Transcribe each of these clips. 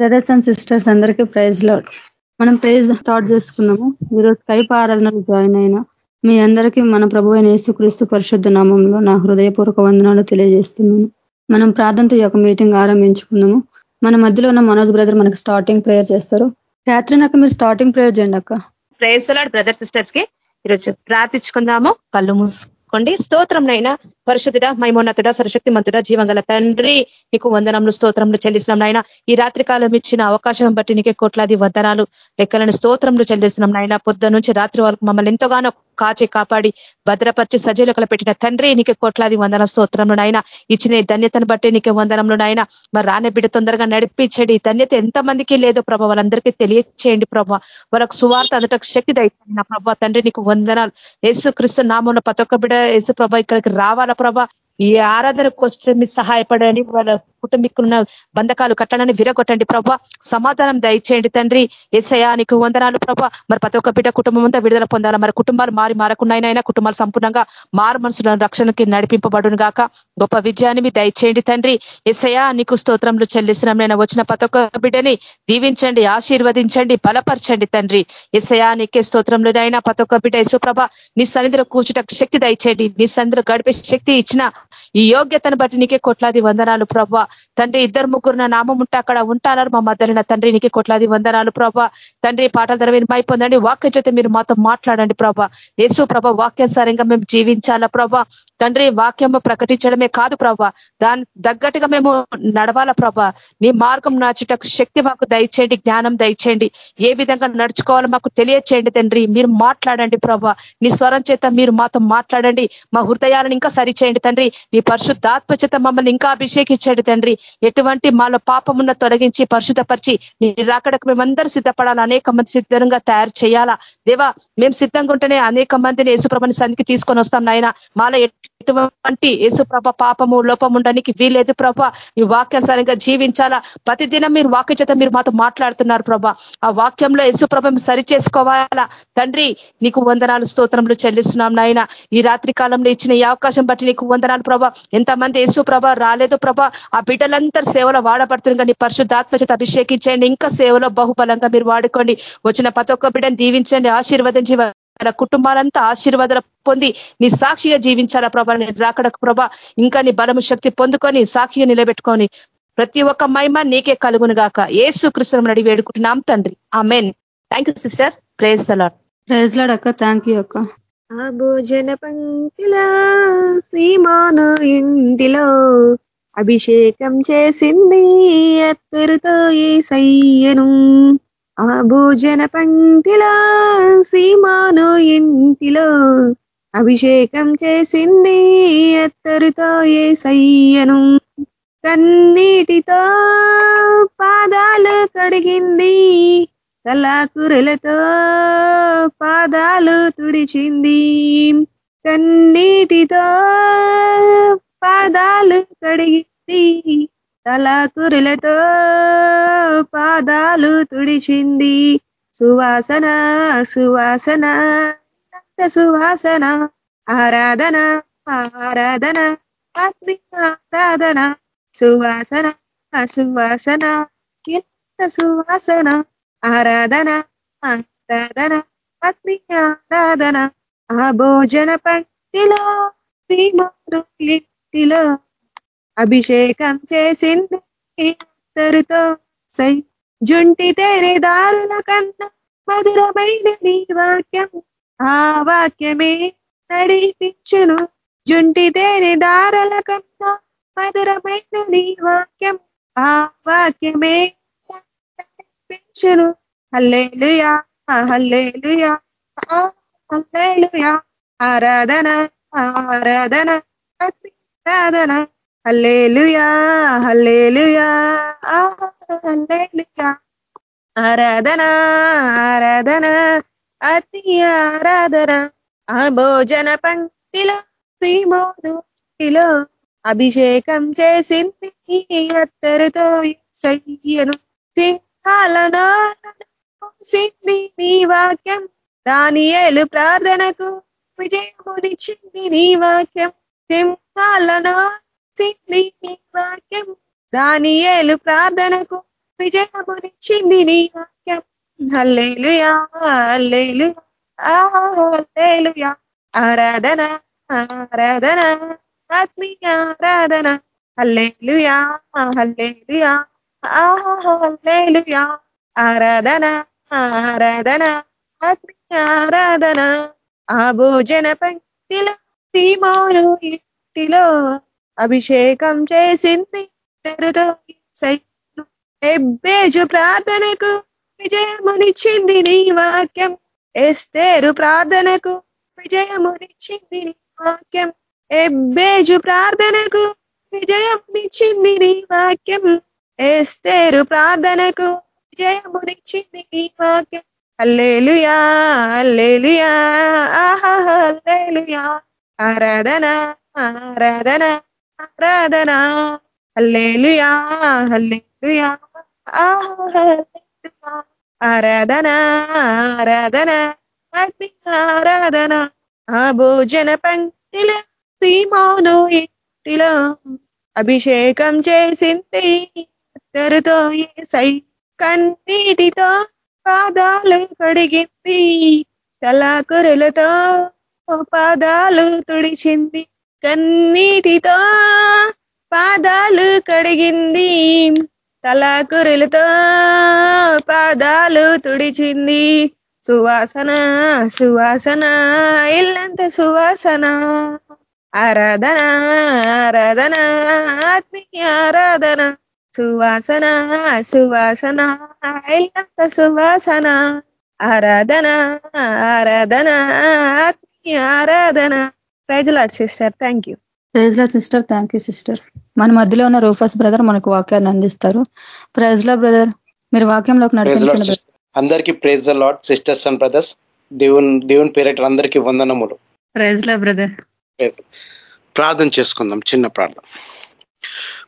Brothers and sisters అందరికీ ప్రైజ్లో మనం ప్రైజ్ స్టార్ట్ చేసుకున్నాము ఈరోజు స్కైప్ ఆరాధనలు జాయిన్ అయినా మీ అందరికీ మన ప్రభు అయిన యేసుక్రీస్తు పరిశుద్ధ నామంలో నా హృదయపూర్వక వందనాలు తెలియజేస్తున్నాను. మనం ప్రార్థనతో యొక్క మీటింగ్ ఆరంభించుకున్నాము మన మధ్యలో ఉన్న మనోజ్ బ్రదర్ మనకి స్టార్టింగ్ ప్రేయర్ చేస్తారు. క్యాథరిన్ అక్క మీరు స్టార్టింగ్ ప్రేయర్ చేయండి అక్క. ప్రేయర్ బ్రదర్ సిస్టర్స్కి. ఈరోజు ప్రార్థించుకుందాము. కళ్ళు మూసుకోండి స్తోత్రంనైనా పరిశుద్ధుడ మైమోన్నతుడ సరశక్తి మంతుడ జీవంగల తండ్రి నీకు వందనములు స్తోత్రములు చెల్లిసినాం నాయన. ఈ రాత్రి కాలం ఇచ్చిన అవకాశం బట్టి నీకే కోట్లాది వందనాలు లెక్కలను స్తోత్రములు చెల్లిసినాం నాయన. పొద్దు నుంచి రాత్రి వరకు మమ్మల్ని ఎంతగానో కాచి కాపాడి భద్రపరిచి సజీలకలు పెట్టిన తండ్రి నీకు కోట్లాది వందన స్తోత్రంలో నాయన. ఇచ్చిన ధన్యతను బట్టి నీకు వందనంలో నాయన. మరి రాని బిడ్డ తొందరగా నడిపించండి. ధన్యత ఎంతమందికి లేదో ప్రభావ వాళ్ళందరికీ తెలియచేయండి ప్రభావ వాళ్ళకు సువార్త అందుటకు శక్తి దయచేయండి నా ప్రభావ తండ్రి నీకు వందనాలు. యేసు క్రిస్తు నామంలో ప్రతి ఒక్క బిడ్డ యేసు ప్రభ ఇక్కడికి రావాలా ప్రభ? ఈ ఆరాధనకు వచ్చి మీ సహాయపడండి. వాళ్ళ కుటుంబీకులున్న బంధకాలు కట్టడాన్ని విరగొట్టండి ప్రభా. సమాధానం దయచేయండి తండ్రి. ఎస్ఐయా నీకు వందనాలు ప్రభా. మరి ప్రతి ఒక్క బిడ్డ కుటుంబం అంతా విడుదల పొందాలా? మరి కుటుంబాలు మారి మారకున్నాయినైనా కుటుంబాలు సంపూర్ణంగా మారు మనసులను రక్షణకి నడిపింపబడును గాక. గొప్ప విజయాన్ని మీ దయచేయండి తండ్రి. ఎస్ఐయా నీకు స్తోత్రంలో చెల్లిసిన నేను వచ్చిన ప్రతి ఒక్క బిడ్డని దీవించండి ఆశీర్వదించండి బలపరచండి తండ్రి. ఎస్ఐయా నీకే స్తోత్రంలోనైనా ప్రతి ఒక్క బిడ్డ యశుప్రభ నీ సన్నిధిలో కూర్చుట శక్తి దయచేయండి. నీ సన్నిధిలో గడిపే శక్తి ఇచ్చిన ఈ యోగ్యతను బట్టి నీకే కొట్లాది వందనాలు ప్రభా తండ్రి ఇద్దరు ముగ్గురు నా నామం ఉంటే అక్కడ ఉంటారు మా మధ్యన తండ్రి నీకే కొట్లాది వందనాలు ప్రభా తండ్రి పాటల ద్వారా మీరు పొందండి వాక్య చేత మీరు మాతో మాట్లాడండి ప్రభా యేసు ప్రభ వాక్యానుసారంగా మేము జీవించాలా ప్రభా తండ్రి వాక్యం ప్రకటించడమే కాదు ప్రభా దాని తగ్గట్టుగా మేము నడవాలా ప్రభా నీ మార్గం నాచుటకు శక్తి మాకు దయచేయండి జ్ఞానం దయచేయండి. ఏ విధంగా నడుచుకోవాలో మాకు తెలియచేయండి తండ్రి. మీరు మాట్లాడండి ప్రభా నీ స్వరం చేత మీరు మాతో మాట్లాడండి. మా హృదయాలను ఇంకా సరిచేయండి తండ్రి. నీ పరిశుద్ధాత్మ చేత మమ్మల్ని ఇంకా అభిషేకించండి తండ్రి. ఎటువంటి మాలో పాపమున్న తొలగించి పరిశుద్ధపరిచి నీ రాకడకు మేమందరూ సిద్ధపడాలా? అనేక మంది సిద్ధంగా తయారు చేయాలా? దేవా మేము సిద్ధంగా ఉంటేనే అనేక మందిని యేసుప్రభని సంధికి తీసుకొని వస్తాం నాయన. మాలో ఎటువంటి యేసుప్రభ పాపము లోపం ఉండడానికి వీలేదు ప్రభ. ఈ వాక్యానుసారంగా జీవించాలా? ప్రతిదినం మీరు వాక్య చేత మీరు మాతో మాట్లాడుతున్నారు ప్రభ. ఆ వాక్యంలో యేసు ప్రభ సరి చేసుకోవాలా తండ్రి నీకు వందనాలు స్తోత్రంలో చెల్లిస్తున్నాం నాయన. ఈ రాత్రి కాలంలో ఇచ్చిన ఈ అవకాశం బట్టి నీకు వందనాలు ప్రభ. ఎంతమంది యేసు ప్రభ రాలేదు ప్రభ. ఆ బిడ్డలంతా సేవలో వాడబడుతుంది కానీ పరిశుద్ధాత్మ చేత అభిషేకించండి ఇంకా సేవలో బహుబలంగా మీరు వాడుకోండి. వచ్చిన ప్రతి ఒక్క బిడ్డను దీవించండి ఆశీర్వదించి తన కుటుంబాలంతా ఆశీర్వాదాలు పొంది నీ సాక్షిగా జీవించాలా ప్రభా నేను రాకడకు ప్రభా. ఇంకా నీ బలము శక్తి పొందుకొని సాక్షిగా నిలబెట్టుకొని ప్రతి ఒక్క మహిమ నీకే కలుగును గాక. ఏసు కృష్ణ నడి వేడుకుంటున్నాం తండ్రి. Amen thank you sister praise the lord praise lord అక్క. థ్యాంక్ యూ అక్క. ఆ భోజన పంక్తిలో సీమాను ఇంటిలో అభిషేకం చేసింది అత్తరుతో ఏ సయ్యను ఆ భోజన పంక్తిలో సీమాను ఇంటిలో అభిషేకం చేసింది అత్తరుతో ఏ సయ్యను కన్నీటితో పాదాలు కడిగింది తలాకురలతో పాదాలు తుడిచింది. కన్నీటితో పాదాలు కడిగింది తలాకురులతో పాదాలు తుడిచింది. సువాసన సువాసన సువాసన ఆరాధన ఆరాధన ఆరాధన సువాసన సువాసన ఎంత సువాసన ఆరాధన ఆరాధన ఆత్మీయారాధన ఆ భోజన పంక్తిలో ఇంటిలో. అభిషేకం చేసింది. ఇద్దరితో సై జుంటి తేనె దారుల కన్నా మధురమైన నీ వాక్యం ఆ వాక్యమే నడిపించును. జుంటి తేనె దారల కన్నా మధురమైన నీ వాక్యం ఆ వాక్యమే నడిపించును. Hallelujah hallelujah hallelujah. ఆరాధన ఆరాధన ఆరాధన హల్లేలుయా హల్లేలుయా హల్లేలుయా. ఆరాధన ఆరాధన అతి ఆరాధన. ఆ భోజన పంక్తిలో శ్రీమోనులో అభిషేకం చేసింది అత్తరుతో సయ్యను సింహాలను సింది నీ వాక్యం. దానియేలు ప్రార్థనకు విజయమునిచ్చింది నీ వాక్యం. సింహాలనా సింది నీ వాక్యం. దానియేలు ప్రార్థనకు విజయమునిచ్చింది నీ వాక్యం. Hallelujah hallelujah hallelujah. ఆరాధన ఆరాధన ఆత్మీయ ఆరాధన. Hallelujah hallelujah hallelujah. ఆరాధన ఆరాధన ఆత్మీయ ఆరాధన. ఆ భోజన పంక్తిలో సీమోను ఇంటిలో అభిషేకం చేసింది తెరుతో ఎబ్బేజు ప్రార్థనకు విజయమునిచ్చింది నీ వాక్యం. ఎస్తేరు ప్రార్థనకు విజయమునిచ్చింది నీ వాక్యం. ఎబ్బేజు ప్రార్థనకు విజయమునిచ్చింది నీ వాక్యం. ఎస్తేరు ప్రార్థనకు విజయమునిచ్చింది నీ వాక్యం. అల్లేలుయా అల్లేలుయా ఆహా అల్లేలుయా ఆరాధన ఆరాధన. ఆరాధన హల్లేలుయా హల్లేలుయా ఆరాధన ఆరాధన ఆత్మిక ఆరాధన ఆ భోజన పంక్తిలో సీమోను ఇంటిలో అభిషేకం చేసింది ఇద్దరితో సై కన్నీటితో పాదాలు కడిగింది తలాకురులతో పాదాలు తుడిచింది కన్నీటితో పాదాలు కడిగింది. తలాకురులతో పాదాలు తుడిచింది. సువాసన సువాసన ఇల్లంత సువాసన. ఆరాధన ఆరాధన ఆత్మీయ ఆరాధన. సువాసన సువాసన ఇల్లంత సువాసన. ఆరాధన ఆరాధన ఆత్మీయ ఆరాధన. Praise lord sister. Thank you. Praise lord sister. Thank you sister. మన మధ్యలో ఉన్న రూఫస్ బ్రదర్ మనకు వాక్యాన్ని అందిస్తారు. ప్రైజ్లో బ్రదర్. మీరు వాక్యంలోకి నడిపించండి అందరికీ praise the lord sisters and brothers. దేవుని దేవుని పేరట అందరికీ వందనములు. ప్రైజ్లో బ్రదర్. ప్రార్థన చేసుకుందాం. చిన్న ప్రార్థన.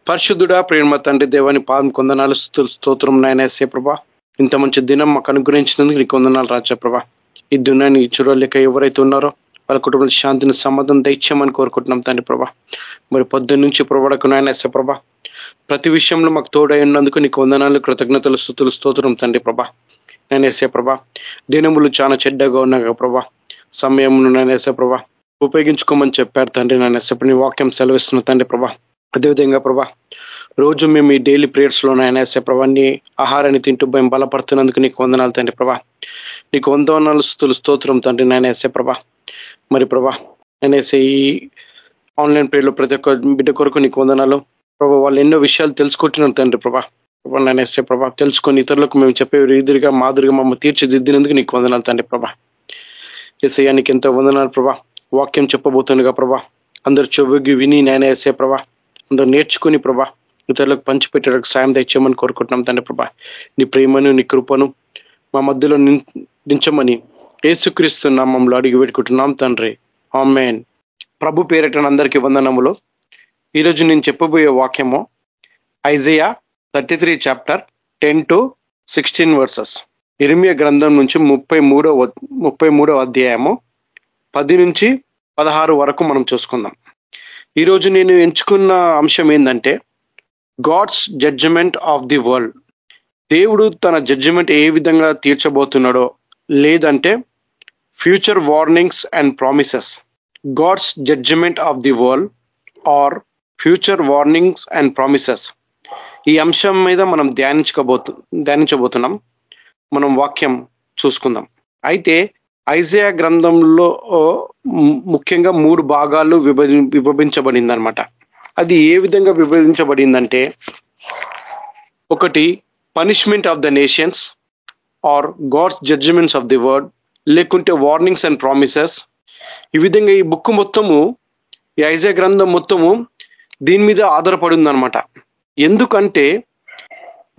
పరిశుద్ధుడా ప్రేమ తండ్రి దేవాని పాదం కొందనాలు స్తోత్రం నాయనేసే ప్రభా. ఇంత మంచి దినం మాకు అనుగ్రహించినందుకు నీకు వందనాలు రాజా ప్రభా. ఈ దున్నాన్ని చూడలేక ఎవరైతే ఉన్నారో వాళ్ళ కుటుంబంలో శాంతిని సమ్మతం దైత్యమని కోరుకుంటున్నాం తండ్రి ప్రభా. మరి పొద్దున్న నుంచి ప్రభాడకు నాయనేసే ప్రభా. ప్రతి విషయంలో మాకు తోడై ఉన్నందుకు నీకు వందనాలు కృతజ్ఞతలు స్థుతులు స్తోత్రం తండ్రి ప్రభా. నేనేసే ప్రభా దినములు చాలా చెడ్డగా ఉన్నాయి ప్రభా. సమయమును నేనేసే ప్రభా ఉపయోగించుకోమని చెప్పారు తండ్రి నేను నీ వాక్యం సెలవిస్తున్న తండ్రి ప్రభా. అదేవిధంగా ప్రభా రోజు మేము ఈ డైలీ ప్రేయర్స్లో నేనేసే ప్రభాన్ని నీ ఆహారాన్ని తింటూ భయం బలపడుతున్నందుకు నీకు వందనాలు తండ్రి ప్రభా. నీకు వందనాలు స్థుతులు స్తోత్రం తండ్రి నేనేసే ప్రభా. మరి ప్రభా అనేసి ఈ ఆన్లైన్ ప్రేయర్లో ప్రతి ఒక్క బిడ్డ కొరకు నీకు వందనాలు. ప్రభా వాళ్ళు ఎన్నో విషయాలు తెలుసుకుంటున్నారు తండ్రి ప్రభా. ప్రభా నేనేసే ప్రభా తెలుసుకొని ఇతరులకు మేము చెప్పే రీతిగా మాదిరిగా మమ్మల్ని తీర్చిదిద్దినందుకు నీకు వందనాలు తండ్రి ప్రభా. ఎసయ్యా నీకు ఎంతో వందనాలు ప్రభా. వాక్యం చెప్పబోతుండగా ప్రభా అందరు చెవుగి విని నేను వేసే ప్రభా అందరు నేర్చుకుని ప్రభా ఇతరులకు పంచిపెట్టడానికి సాయం తెచ్చామని కోరుకుంటున్నాం తండ్రి ప్రభా. నీ ప్రేమను నీ కృపను మా మధ్యలో నించమని ఏసుక్రీస్తు నామంలో అడిగి పెట్టుకుంటున్నాం తండ్రి. ఆమెన్. ప్రభు పేరటన అందరికీ వందనములు. ఈరోజు నేను చెప్పబోయే వాక్యము Isaiah thirty three chapter ten to sixteen verses. ఇరిమియ గ్రంథం నుంచి ముప్పై మూడో ముప్పై మూడో అధ్యాయము పది నుంచి పదహారు వరకు మనం చూసుకుందాం. ఈరోజు నేను ఎంచుకున్న అంశం ఏంటంటే God's judgement of the world. దేవుడు తన జడ్జిమెంట్ ఏ విధంగా తీర్చబోతున్నాడో లేదంటే future warnings and promises God's judgement of the world or future warnings and promises ఈ అంశం మీద మనం ధ్యానించబోతు ధ్యానించబోతున్నాం. మనం వాక్యం చూసుకుందాం. అయితే ఐజయా గ్రంథంలో ముఖ్యంగా మూడు భాగాలు విభజి విభజించబడింది అనమాట అది ఏ విధంగా విభజించబడిందంటే ఒకటి punishment of the nations or God's judgements of the world లేకుంటే వార్నింగ్స్ అండ్ ప్రామిసెస్ ఈ విధంగా ఈ బుక్ మొత్తము ఈ ఐజయా గ్రంథం మొత్తము దీని మీద ఆధారపడి ఉందనమాట ఎందుకంటే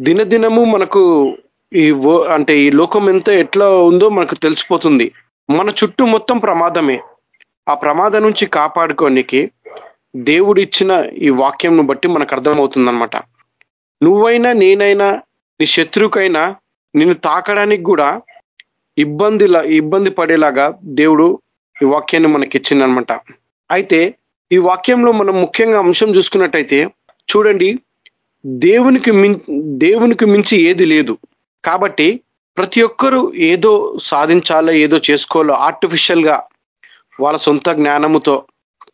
దినదినము మనకు ఈ అంటే ఈ లోకం ఎంత ఎట్లా ఉందో మనకు తెలిసిపోతుంది. మన చుట్టూ మొత్తం ప్రమాదమే. ఆ ప్రమాదం నుంచి కాపాడుకోనికి దేవుడు ఇచ్చిన ఈ వాక్యంను బట్టి మనకు అర్థమవుతుందనమాట నువ్వైనా నేనైనా నీ శత్రుకైనా నిన్ను తాకడానికి కూడా ఇబ్బందిలా ఇబ్బంది పడేలాగా దేవుడు ఈ వాక్యాన్ని మనకి ఇచ్చిందనమాట అయితే ఈ వాక్యంలో మనం ముఖ్యంగా అంశం చూసుకున్నట్టయితే చూడండి దేవునికి దేవునికి మించి ఏది లేదు. కాబట్టి ప్రతి ఒక్కరూ ఏదో సాధించాలో ఏదో చేసుకోవాలో ఆర్టిఫిషియల్గా వాళ్ళ సొంత జ్ఞానముతో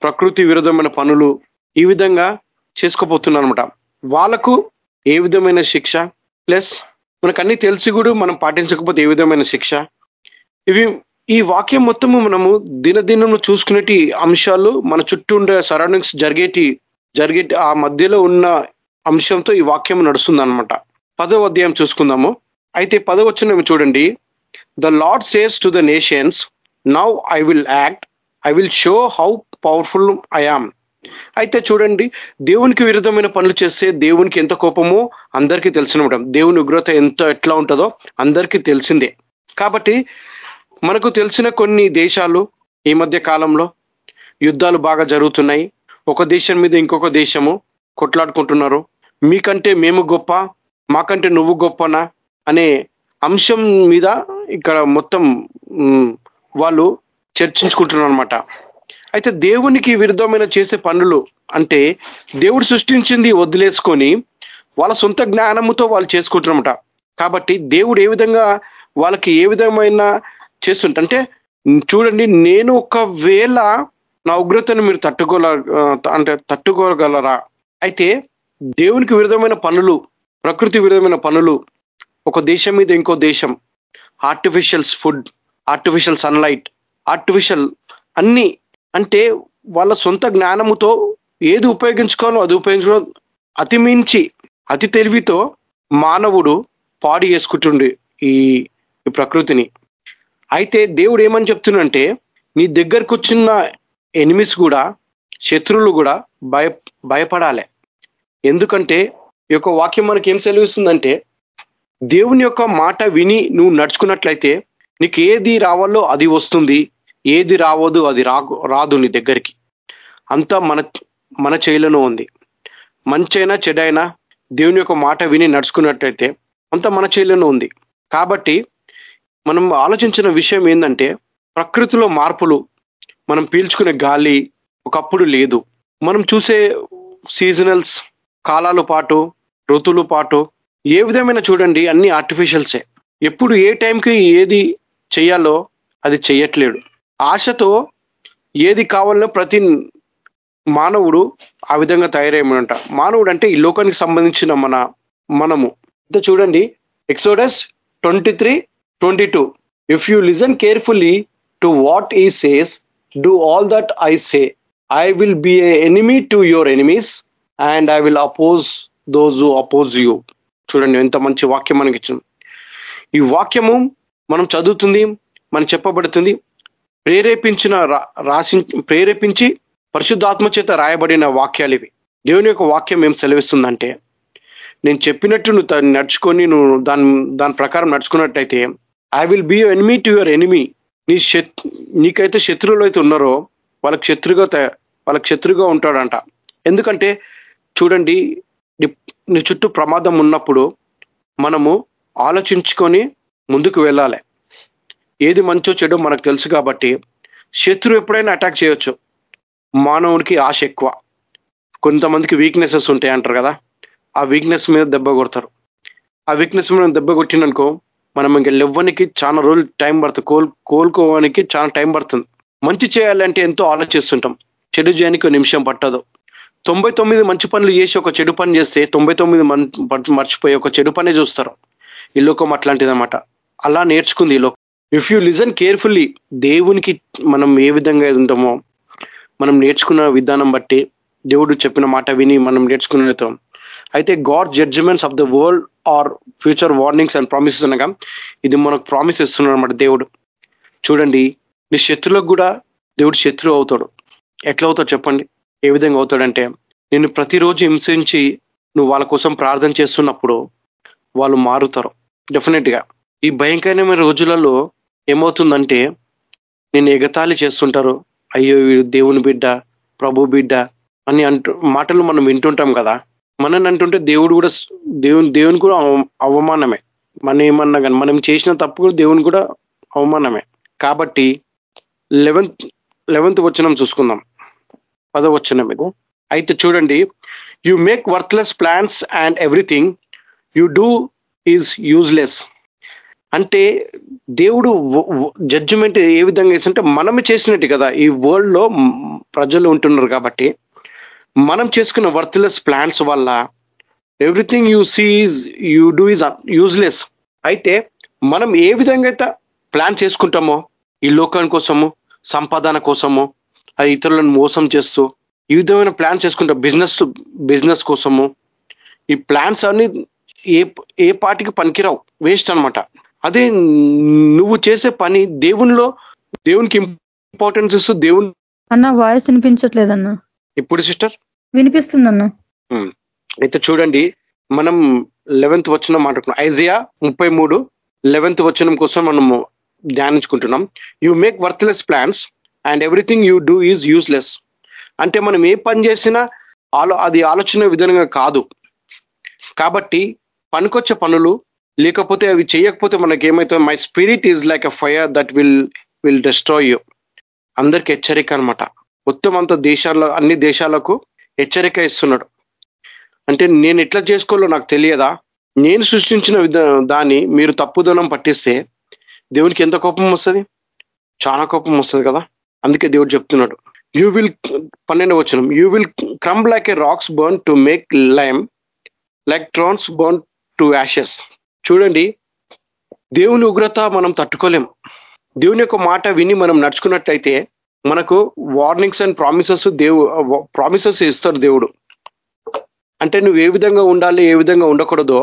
ప్రకృతి విరుద్ధమైన పనులు ఈ విధంగా చేసుకోపోతున్నారు అనమాట వాళ్ళకు ఏ విధమైన శిక్ష? ప్లస్ మనకు అన్ని తెలిసి కూడా మనం పాటించకపోతే ఏ విధమైన శిక్ష? ఇవి ఈ వాక్యం మొత్తము మనము దినదినము చూసుకునేటి అంశాలు మన చుట్టూ ఉండే సరౌండింగ్స్ జరిగేటి జరిగే ఆ మధ్యలో ఉన్న అంశంతో ఈ వాక్యం నడుస్తుంది అనమాట పదవ అధ్యాయం చూసుకుందాము. అయితే పదవచ్చున చూడండి. The Lord says to the nations now I will act I will show how powerful I am అయితే చూడండి దేవునికి విరుద్ధమైన పనులు చేస్తే దేవునికి ఎంత కోపమో అందరికీ తెలిసినమాట దేవుని ఉగ్రత ఎంత ఎట్లా ఉంటుందో అందరికీ తెలిసిందే. కాబట్టి మనకు తెలిసిన కొన్ని దేశాలు ఈ మధ్య కాలంలో యుద్ధాలు బాగా జరుగుతున్నాయి. ఒక దేశం మీద ఇంకొక దేశము కొట్లాడుకుంటున్నారు. మీకంటే మేము గొప్ప మాకంటే నువ్వు గొప్పనా అనే అంశం మీద ఇక్కడ మొత్తం వాళ్ళు చర్చించుకుంటున్నారు అనమాట అయితే దేవునికి విరుద్ధమైన చేసే పనులు అంటే దేవుడు సృష్టించింది వదిలేసుకొని వాళ్ళ సొంత జ్ఞానముతో వాళ్ళు చేసుకుంటున్నమాట కాబట్టి దేవుడు ఏ విధంగా వాళ్ళకి ఏ విధమైన చేస్తుంట అంటే చూడండి నేను ఒకవేళ నా ఉగ్రతను మీరు తట్టుకోల అంటే తట్టుకోగలరా? అయితే దేవునికి విరుద్ధమైన పనులు ప్రకృతి విరుద్ధమైన పనులు ఒక దేశం మీద ఇంకో దేశం artificials food artificial sunlight artificial అన్ని అంటే వాళ్ళ సొంత జ్ఞానముతో ఏది ఉపయోగించుకోవాలో అది ఉపయోగించుకో అతిమించి అతి తెలివితో మానవుడు పాడు చేసుకుంటుండే ఈ ప్రకృతిని. అయితే దేవుడు ఏమని చెప్తున్నంటే నీ దగ్గరకు వచ్చిన ఎనిమిస్ కూడా శత్రువులు కూడా భయ భయపడాలి. ఎందుకంటే ఈ యొక్క వాక్యం మనకి ఏం సెలవిస్తుందంటే దేవుని యొక్క మాట విని నువ్వు నడుచుకున్నట్లయితే నీకు ఏది రావాలో అది వస్తుంది. ఏది రావదు అది రాదు నీ దగ్గరికి. అంతా మన మన చేయిలోనూ ఉంది. మంచైనా చెడైనా దేవుని యొక్క మాట విని నడుచుకున్నట్టయితే అంత మన చేయిలోనూ ఉంది. కాబట్టి మనం ఆలోచించిన విషయం ఏంటంటే ప్రకృతిలో మార్పులు మనం పీల్చుకునే గాలి ఒకప్పుడు లేదు. మనం చూసే సీజనల్స్ కాలాలు పాటు ఋతులు పాటు ఏ విధమైన చూడండి అన్ని ఆర్టిఫిషియల్సే. ఎప్పుడు ఏ టైంకి ఏది చేయాలో అది చేయట్లేడు. ఆశతో ఏది కావాలో ప్రతి మానవుడు ఆ విధంగా తయారయ్యమనంట మానవుడు అంటే ఈ లోకానికి సంబంధించిన మన మనము. అంటే చూడండి Exodus twenty three twenty two if you listen carefully to what he says do all that I say I will be a enemy to your enemies and I will oppose those oppose you చూడండి ఎంత మంచి వాక్యం మనకి ఇచ్చింది ఈ వాక్యము మనం చదువుతుంది మనం చెప్పబడుతుంది. ప్రేరేపించిన రాసి ప్రేరేపించి పరిశుద్ధాత్మ చేత రాయబడిన వాక్యాలు ఇవి. దేవుని యొక్క వాక్యం ఏం సెలవిస్తుందంటే నేను చెప్పినట్టు నువ్వు దాన్ని నడుచుకొని నువ్వు దాని దాని ప్రకారం నడుచుకున్నట్టయితే I will be enemy to your enemy నీ శత్ నీకైతే శత్రువులు అయితే ఉన్నారో వాళ్ళకి శత్రుగా వాళ్ళకి శత్రుగా ఉంటాడంట. ఎందుకంటే చూడండి నీ చుట్టూ ప్రమాదం ఉన్నప్పుడు మనము ఆలోచించుకొని ముందుకు వెళ్ళాలి. ఏది మంచో చెడో మనకు తెలుసు కాబట్టి శత్రు ఎప్పుడైనా అటాక్ చేయొచ్చు. మానవునికి ఆశ ఎక్కువ. కొంతమందికి వీక్నెసెస్ ఉంటాయి అంటారు కదా. ఆ వీక్నెస్ మీద దెబ్బ కొడతారు. ఆ వీక్నెస్ మీద దెబ్బ కొట్టిననుకో మనం ఇంకా లెవ్వనికి చాలా రోజులు టైం పడుతుంది. కోల్ కోలుకోవడానికి చాలా టైం పడుతుంది. మంచి చేయాలంటే ఎంతో ఆలోచిస్తుంటాం. చెడు చేయడానికి నిమిషం పట్టదు. తొంభై తొమ్మిది మంచి పనులు చేసి ఒక చెడు పని చేస్తే తొంభై తొమ్మిది మర్చిపోయి ఒక చెడు పనే చూస్తారు. ఈ లోకం అట్లాంటిదన్నమాట. అలా నేర్చుకుంది ఈ లోకం. ఇఫ్ యూ లిజన్ కేర్ఫుల్లీ దేవునికి మనం ఏ విధంగా ఉంటామో మనం నేర్చుకున్న విధానం బట్టి దేవుడు చెప్పిన మాట విని మనం నేర్చుకునే అయితే God judgements of the world or future warnings and promises అనగా ఇది మనకు ప్రామిస్ ఇస్తున్నాడు అనమాట దేవుడు. చూడండి నీ శత్రులకు కూడా దేవుడు శత్రువు అవుతాడు. ఎట్లా అవుతాడు చెప్పండి? ఏ విధంగా అవుతాడంటే నేను ప్రతిరోజు హింసించి నువ్వు వాళ్ళ కోసం ప్రార్థన చేస్తున్నప్పుడు వాళ్ళు మారుతారు. డెఫినెట్గా. ఈ భయంకరమైన రోజులలో ఏమవుతుందంటే నేను ఎగతాళి చేస్తుంటారు. అయ్యో వీడు దేవుని బిడ్డ ప్రభు బిడ్డ అని అంటూ మాటలు మనం వింటుంటాం కదా. మనని అంటుంటే దేవుడు కూడా దేవుని దేవుని కూడా అవమానమే. మనం ఏమన్నా కానీ మనం చేసిన తప్పు కూడా దేవుని కూడా అవమానమే. కాబట్టి లెవెన్త్ లెవెన్త్ వచ్చనం చూసుకుందాం. పదవచనం ఇది. అయితే చూడండి you make worthless plans and everything. You do is useless. అంటే దేవుడు జడ్జిమెంట్ ఏ విధంగా వేస్తుంటే మనమే చేసినట్టు కదా. ఈ వరల్డ్లో ప్రజలు ఉంటున్నారు కాబట్టి మనం చేసుకున్న వర్త్లెస్ ప్లాన్స్ వల్ల everything you seize you do is useless అయితే మనం ఏ విధంగా అయితే ప్లాన్ చేసుకుంటామో ఈ లోకాని కోసము సంపాదన కోసము అది ఇతరులను మోసం చేస్తూ ఈ విధమైన ప్లాన్స్ చేసుకుంటాం బిజినెస్ బిజినెస్ కోసము ఈ ప్లాన్స్ అన్ని ఏ ఏ పాటికి పనికిరావు. వేస్ట్ అనమాట అదే నువ్వు చేసే పని దేవునిలో దేవునికి ఇంపార్టెన్స్ ఇస్తూ దేవుని అన్న వాయిస్ వినిపించట్లేదన్న. ఇప్పుడు సిస్టర్ వినిపిస్తుందన్న. అయితే చూడండి మనం లెవెన్త్ వచ్చిన మాట్లాడుకున్నాం. ఐజియా ముప్పై మూడు లెవెన్త్ వచనం కోసం మనము ధ్యానించుకుంటున్నాం. You make worthless plans and everything you do is useless అంటే మనం ఏ పని చేసినా ఆలో అది ఆలోచన విధంగా కాదు. కాబట్టి పనికొచ్చే పనులు లేకపోతే అవి చేయకపోతే మనకి ఏమైతే my spirit is like a fire that will will destroy you అందరికి హెచ్చరిక అనమాట మొత్తం అంత దేశాల్లో అన్ని దేశాలకు హెచ్చరిక ఇస్తున్నాడు. అంటే నేను ఎట్లా చేసుకోవాలో నాకు తెలియదా? నేను సృష్టించిన దాన్ని మీరు తప్పుదనం పట్టిస్తే దేవునికి ఎంత కోపం వస్తుంది? చాలా కోపం వస్తుంది కదా? అందుకే దేవుడు చెప్తున్నాడు. యూ విల్ పన్నెండు వచ్చిన you will crumble like a rocks burn to make lime like thorns burn to ashes చూడండి దేవుని ఉగ్రత మనం తట్టుకోలేం. దేవుని యొక్క మాట విని మనం నడుచుకున్నట్టయితే మనకు వార్నింగ్స్ అండ్ ప్రామిసెస్ దేవు ప్రామిసెస్ ఇస్తారు దేవుడు. అంటే నువ్వు ఏ విధంగా ఉండాలి ఏ విధంగా ఉండకూడదో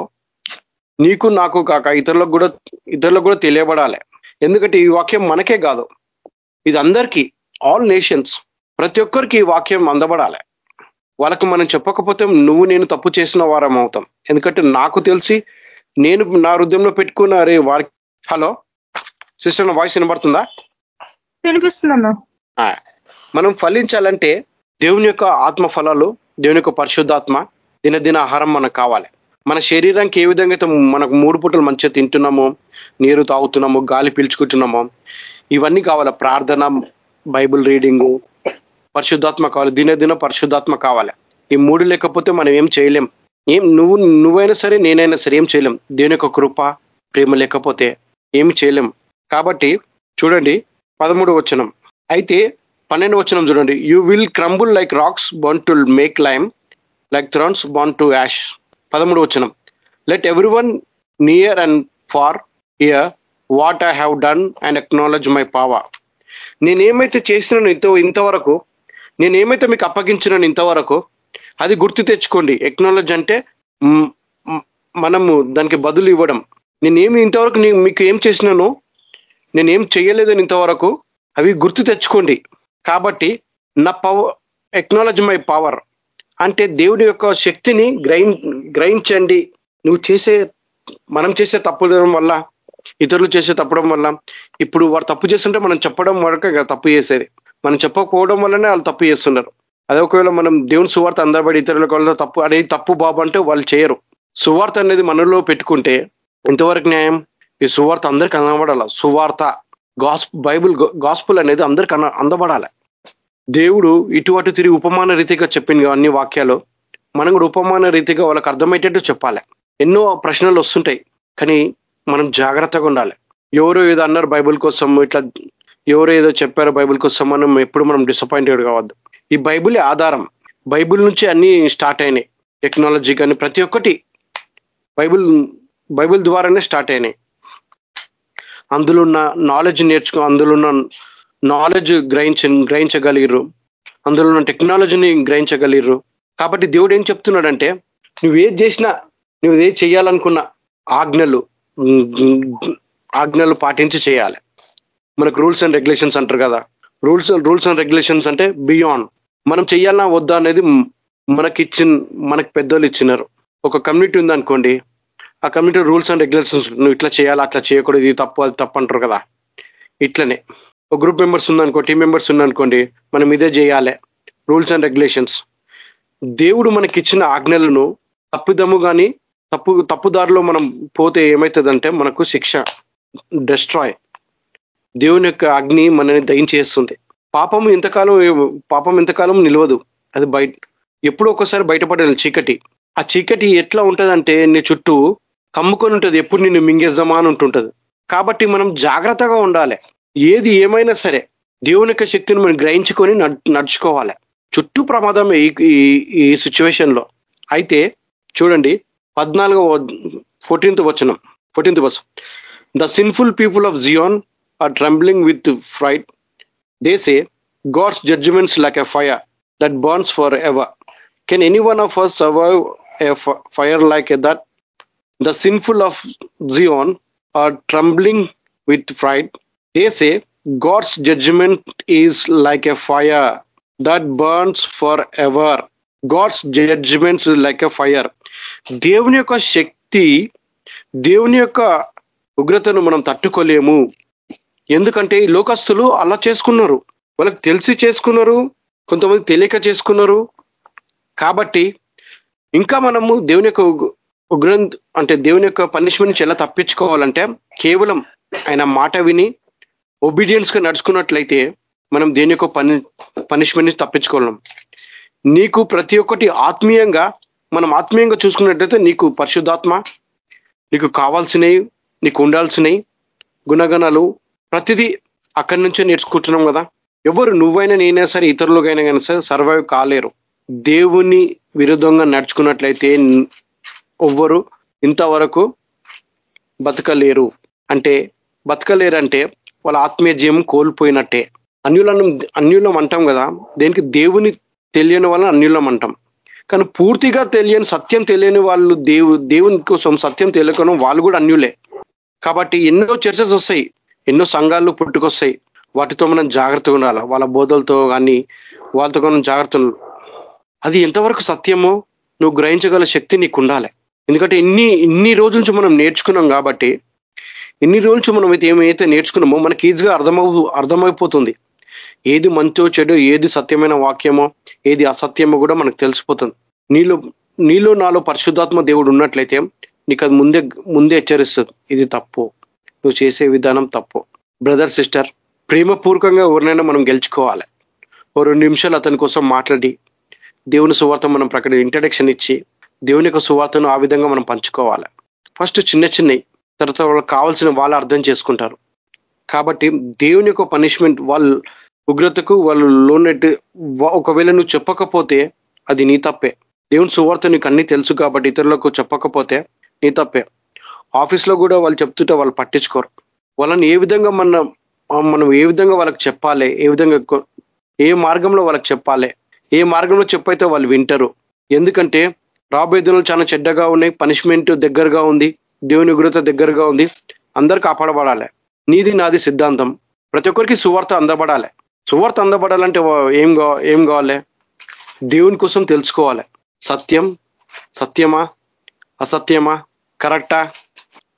నీకు నాకు కాక ఇతరులకు కూడా ఇతరులకు కూడా తెలియబడాలి. ఎందుకంటే ఈ వాక్యం మనకే కాదు. ఇది అందరికీ ఆల్ నేషన్స్ ప్రతి ఒక్కరికి ఈ వాక్యం అందబడాలి. వాళ్ళకి మనం చెప్పకపోతే నువ్వు నేను తప్పు చేసిన వారం అవుతాం ఎందుకంటే నాకు తెలిసి నేను నా హృదయంలో పెట్టుకున్న అరే వారికి హలో? సిస్టర్ నా వాయిస్ వినబడుతుందా? వినిపిస్తుందన్న మనం ఫలించాలంటే దేవుని యొక్క ఆత్మ ఫలాలు దేవుని యొక్క పరిశుద్ధాత్మ దినదిన ఆహారం మనకు కావాలి. మన శరీరానికి ఏ విధంగా అయితే మనకు మూడు పూటలు మంచిగా తింటున్నామో నీరు తాగుతున్నామో గాలి పీల్చుకుంటున్నామో ఇవన్నీ కావాలి? ప్రార్థన బైబిల్ రీడింగు పరిశుద్ధాత్మ కావాలి దినదిన పరిశుద్ధాత్మ కావాలి. ఈ మూడు లేకపోతే మనం ఏం చేయలేం. ఏం నువ్వు నువ్వైనా సరే నేనైనా సరే ఏం చేయలేం. దేవుని యొక్క కృప ప్రేమ లేకపోతే ఏమి చేయలేం. కాబట్టి చూడండి పదమూడు వచనం. అయితే పన్నెండు వచనం చూడండి. You will crumble like rocks burn to make lime like thorns burn to ash పదమూడు వచనం. Let every one near and far hear what I have done and acknowledge my power నేనేమైతే చేసినాను ఇంత ఇంతవరకు నేనేమైతే మీకు అప్పగించినాను ఇంతవరకు అది గుర్తు తెచ్చుకోండి. ఎక్నాలజ్ అంటే మనము దానికి బదులు ఇవ్వడం. నేనేమి ఇంతవరకు నేను మీకు ఏం చేసినాను నేనేం చేయలేదని ఇంతవరకు అవి గుర్తు తెచ్చుకోండి. కాబట్టి నా పవర్ ఎక్నాలజ్ మై పవర్ అంటే దేవుడి యొక్క శక్తిని గ్రహి గ్రహించండి. నువ్వు చేసే మనం చేసే తప్పుదడం వల్ల ఇతరులు చేసే తప్పడం వల్ల ఇప్పుడు వారు తప్పు చేస్తుంటే మనం చెప్పడం వరకే తప్పు చేసేది. మనం చెప్పకపోవడం వల్లనే వాళ్ళు తప్పు చేస్తున్నారు. అదే ఒకవేళ మనం దేవుని సువార్త అందబడి ఇతరులకు వాళ్ళ తప్పు అనేది తప్పు బాబు అంటే వాళ్ళు చేయరు. సువార్త అనేది మనలో పెట్టుకుంటే ఎంతవరకు న్యాయం? ఈ సువార్త అందరికి అందబడాల? సువార్త గాస్ బైబుల్ గాస్పుల్ అనేది అందరికి అందబడాలి? దేవుడు ఇటు అటు తిరిగి ఉపమాన రీతిగా చెప్పింది అన్ని వాక్యాలు. మనం కూడా ఉపమాన రీతిగా వాళ్ళకి అర్థమయ్యేటట్టు చెప్పాలి. ఎన్నో ప్రశ్నలు వస్తుంటాయి. కానీ మనం జాగ్రత్తగా ఉండాలి. ఎవరో ఏదో అన్నారు బైబిల్ కోసం ఇట్లా ఎవరో ఏదో చెప్పారో బైబిల్ కోసం మనం ఎప్పుడు మనం డిసప్పాయింటెడ్ కావద్దు. ఈ బైబిలే ఆధారం. బైబిల్ నుంచి అన్ని స్టార్ట్ అయినాయి. టెక్నాలజీ కానీ ప్రతి ఒక్కటి బైబిల్ బైబిల్ ద్వారానే స్టార్ట్ అయినాయి. అందులో ఉన్న నాలెడ్జ్ నేర్చుకో అందులో ఉన్న నాలెడ్జ్ గ్రహించ గ్రహించగలిగరు అందులో ఉన్న టెక్నాలజీని గ్రహించగలిగరు కాబట్టి దేవుడు ఏం చెప్తున్నాడంటే నువ్వేది చేసినా నువ్వు ఏది చేయాలనుకున్న ఆజ్ఞలు ఆజ్ఞలు పాటించి చేయాలి. మనకు రూల్స్ అండ్ రెగ్యులేషన్స్ అంటారు కదా. రూల్స్ రూల్స్ అండ్ రెగ్యులేషన్స్ అంటే బియాండ్. మనం చెయ్యాలన్నా వద్దా అనేది మనకి ఇచ్చిన మనకి పెద్దోళ్ళు ఇచ్చినారు. ఒక కమ్యూనిటీ ఉందనుకోండి ఆ కమ్యూనిటీ రూల్స్ అండ్ రెగ్యులేషన్స్ నువ్వు ఇట్లా చేయాలి అట్లా చేయకూడదు ఇది తప్పు అది తప్పు అంటారు కదా. ఇట్లనే. ఒక గ్రూప్ మెంబర్స్ ఉందనుకో టీం మెంబర్స్ ఉందనుకోండి మనం ఇదే చేయాలి. Rules and regulations. దేవుడు మనకి ఇచ్చిన ఆజ్ఞలను తప్పిదము కానీ తప్పు తప్పుదారిలో మనం పోతే ఏమవుతుందంటే మనకు శిక్ష. డెస్ట్రాయ్. దేవుని యొక్క అగ్ని మనని దయించేస్తుంది పాపం ఇంతకాలం పాపం ఇంతకాలం నిలవదు. అది బయట ఎప్పుడో ఒకసారి బయటపడాలి చీకటి. ఆ చీకటి ఎట్లా ఉంటుందంటే నీ చుట్టూ కమ్ముకొని ఉంటుంది. ఎప్పుడు నిన్ను మింగేద్దామా అని ఉంటుంటుంది. కాబట్టి మనం జాగ్రత్తగా ఉండాలి. ఏది ఏమైనా సరే దేవుని యొక్క శక్తిని మనం గ్రహించుకొని నడుచుకోవాలి. చుట్టూ ప్రమాదం ఈ సిచ్యువేషన్లో అయితే చూడండి పద్నాలుగో ఫోర్టీన్త్ వచనం fourteenth verse the sinful people of Zion Are trembling with fright they say God's judgements like a fire that burns for ever can anyone of us survive a fire like a that The sinful of Zion are trembling with fright. They say, God's judgment is like a fire that burns forever. God's judgment is like a fire. దేవుని యొక్క శక్తి దేవుని యొక్క ఉగ్రతను మనం తట్టుకోలేము ఎందుకంటే ఈ లోకస్తులు అలా చేసుకున్నారు. వాళ్ళకి తెలిసి చేసుకున్నారు కొంతమంది తెలియక చేసుకున్నారు. కాబట్టి ఇంకా మనము దేవుని యొక్క ఉగ్రం అంటే దేవుని యొక్క పనిష్మెంట్ నుంచి ఎలా తప్పించుకోవాలంటే కేవలం ఆయన మాట విని ఒబీడియన్స్గా నడుచుకున్నట్లయితే మనం దేని యొక్క పని పనిష్మెంట్ నుంచి తప్పించుకోలేం. నీకు ప్రతి ఒక్కటి ఆత్మీయంగా మనం ఆత్మీయంగా చూసుకున్నట్లయితే నీకు పరిశుద్ధాత్మ నీకు కావాల్సినవి నీకు ఉండాల్సినవి గుణగణాలు ప్రతిదీ అక్కడి నుంచే నేర్చుకుంటున్నాం కదా. ఎవరు నువ్వైనా నేనే సరే ఇతరులుగైనా కానీ సరే సర్వైవ్ కాలేరు. దేవుని విరుద్ధంగా నడుచుకున్నట్లయితే ఎవ్వరు ఇంతవరకు బతకలేరు. అంటే బతకలేరు అంటే వాళ్ళ ఆత్మీయ జీవం కోల్పోయినట్టే. అన్యులం అన్యులం అంటాం కదా. దేనికి? దేవుని తెలియని వాళ్ళని అన్యులం అంటాం. కానీ పూర్తిగా తెలియని సత్యం తెలియని వాళ్ళు దేవు దేవుని కోసం సత్యం తెలియకను వాళ్ళు కూడా అన్యులే. కాబట్టి ఎన్నో చర్చస్ వస్తాయి. ఎన్నో సంఘాలు పుట్టుకొస్తాయి. వాటితో మనం జాగ్రత్తగా ఉండాలి? వాళ్ళ బోధలతో కానీ వాళ్ళతో మనం జాగ్రత్త అది ఎంతవరకు సత్యమో నువ్వు గ్రహించగల శక్తి నీకు ఉండాలి ఎందుకంటే ఇన్ని ఇన్ని రోజుల నుంచి మనం నేర్చుకున్నాం కాబట్టి ఇన్ని రోజుల నుంచి మనం అయితే ఏమైతే నేర్చుకున్నామో మనకి ఈజీగా అర్థమవు అర్థమైపోతుంది. ఏది మంచో చెడు ఏది సత్యమైన వాక్యమో ఏది అసత్యమో కూడా మనకు తెలిసిపోతుంది. నీలో నీలో నాలో పరిశుద్ధాత్మ దేవుడు ఉన్నట్లయితే నీకు అది ముందే ముందే హెచ్చరిస్తుంది. ఇది తప్పు. నువ్వు చేసే విధానం తప్పు. బ్రదర్ సిస్టర్ ప్రేమపూర్వకంగా ఎవరినైనా మనం గెలుచుకోవాలి. ఓ రెండు నిమిషాలు అతని కోసం మాట్లాడి దేవుని సువార్త మనం ప్రకటి ఇంట్రడక్షన్ ఇచ్చి దేవుని యొక్క సువార్తను ఆ విధంగా మనం పంచుకోవాలి. ఫస్ట్ చిన్న చిన్నవి తర్వాత వాళ్ళకి కావాల్సిన వాళ్ళు అర్థం చేసుకుంటారు. కాబట్టి దేవుని యొక్క పనిష్మెంట్ వాళ్ళు ఉగ్రతకు వాళ్ళు లోనెట్ ఒకవేళ నువ్వు చెప్పకపోతే అది నీ తప్పే. దేవుని సువార్త నీకు అన్ని తెలుసు కాబట్టి ఇతరులకు చెప్పకపోతే నీ తప్పే. ఆఫీస్లో కూడా వాళ్ళు చెప్తుంటే వాళ్ళు పట్టించుకోరు. వాళ్ళని ఏ విధంగా మన మనం ఏ విధంగా వాళ్ళకి చెప్పాలి ఏ విధంగా ఏ మార్గంలో వాళ్ళకి చెప్పాలి ఏ మార్గంలో చెప్పైతే వాళ్ళు వింటారు. ఎందుకంటే రాబోయే దినాలు చాలా చెడ్డగా ఉన్నాయి పనిష్మెంట్ దగ్గరగా ఉంది దేవుని ఉగ్రత దగ్గరగా ఉంది. అందరు కాపాడబడాలి. నీది నాది సిద్ధాంతం. ప్రతి ఒక్కరికి సువార్త అందబడాలి. సువార్త అందబడాలంటే ఏం ఏం కావాలి? దేవుని కోసం తెలుసుకోవాలి. సత్యం సత్యమా? అసత్యమా? కరెక్టా?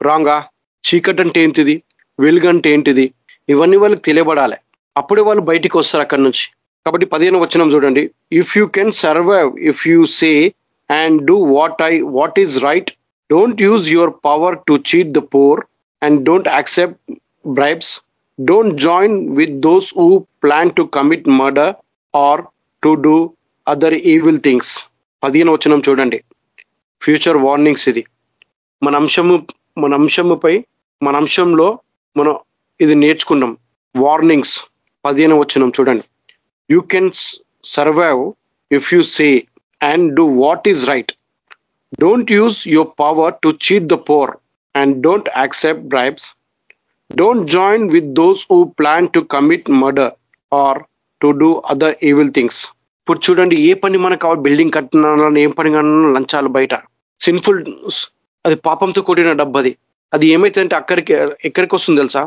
రాంగా చీకటి అంటే ఏంటిది? వెలుగు అంటే ఏంటిది? ఇవన్నీ వాళ్ళకి తెలియబడాలి. అప్పుడే వాళ్ళు బయటికి వస్తారు అక్కడి నుంచి. కాబట్టి పదిహేను వచనం చూడండి. If you can survive if you say and do what I what is right don't use your power to cheat the poor and don't accept bribes don't join with those who plan to commit murder or to do other evil things పదిహేను వచనం చూడండి. Future warnings ఇది. మన అంశము మన అంశముపై మన అంశంలో మనం ఇది నేర్చుకున్నాం. వార్నింగ్స్ పదిహేను వచ్చినాం చూడండి. You can survive if you say and do what is right don't use your power to cheat the poor and don't accept bribes don't join with those who plan to commit murder or to do other evil things ఇప్పుడు చూడండి ఏ పని మనకు కావాలి? Building కట్టినా ఏం పని కన్నా లంచాలు బయట. సిన్ఫుల్ అది పాపంతో కూడిన డబ్బు అది అది ఏమైతుందంటే అక్కడికి ఎక్కడికి వస్తుంది తెలుసా?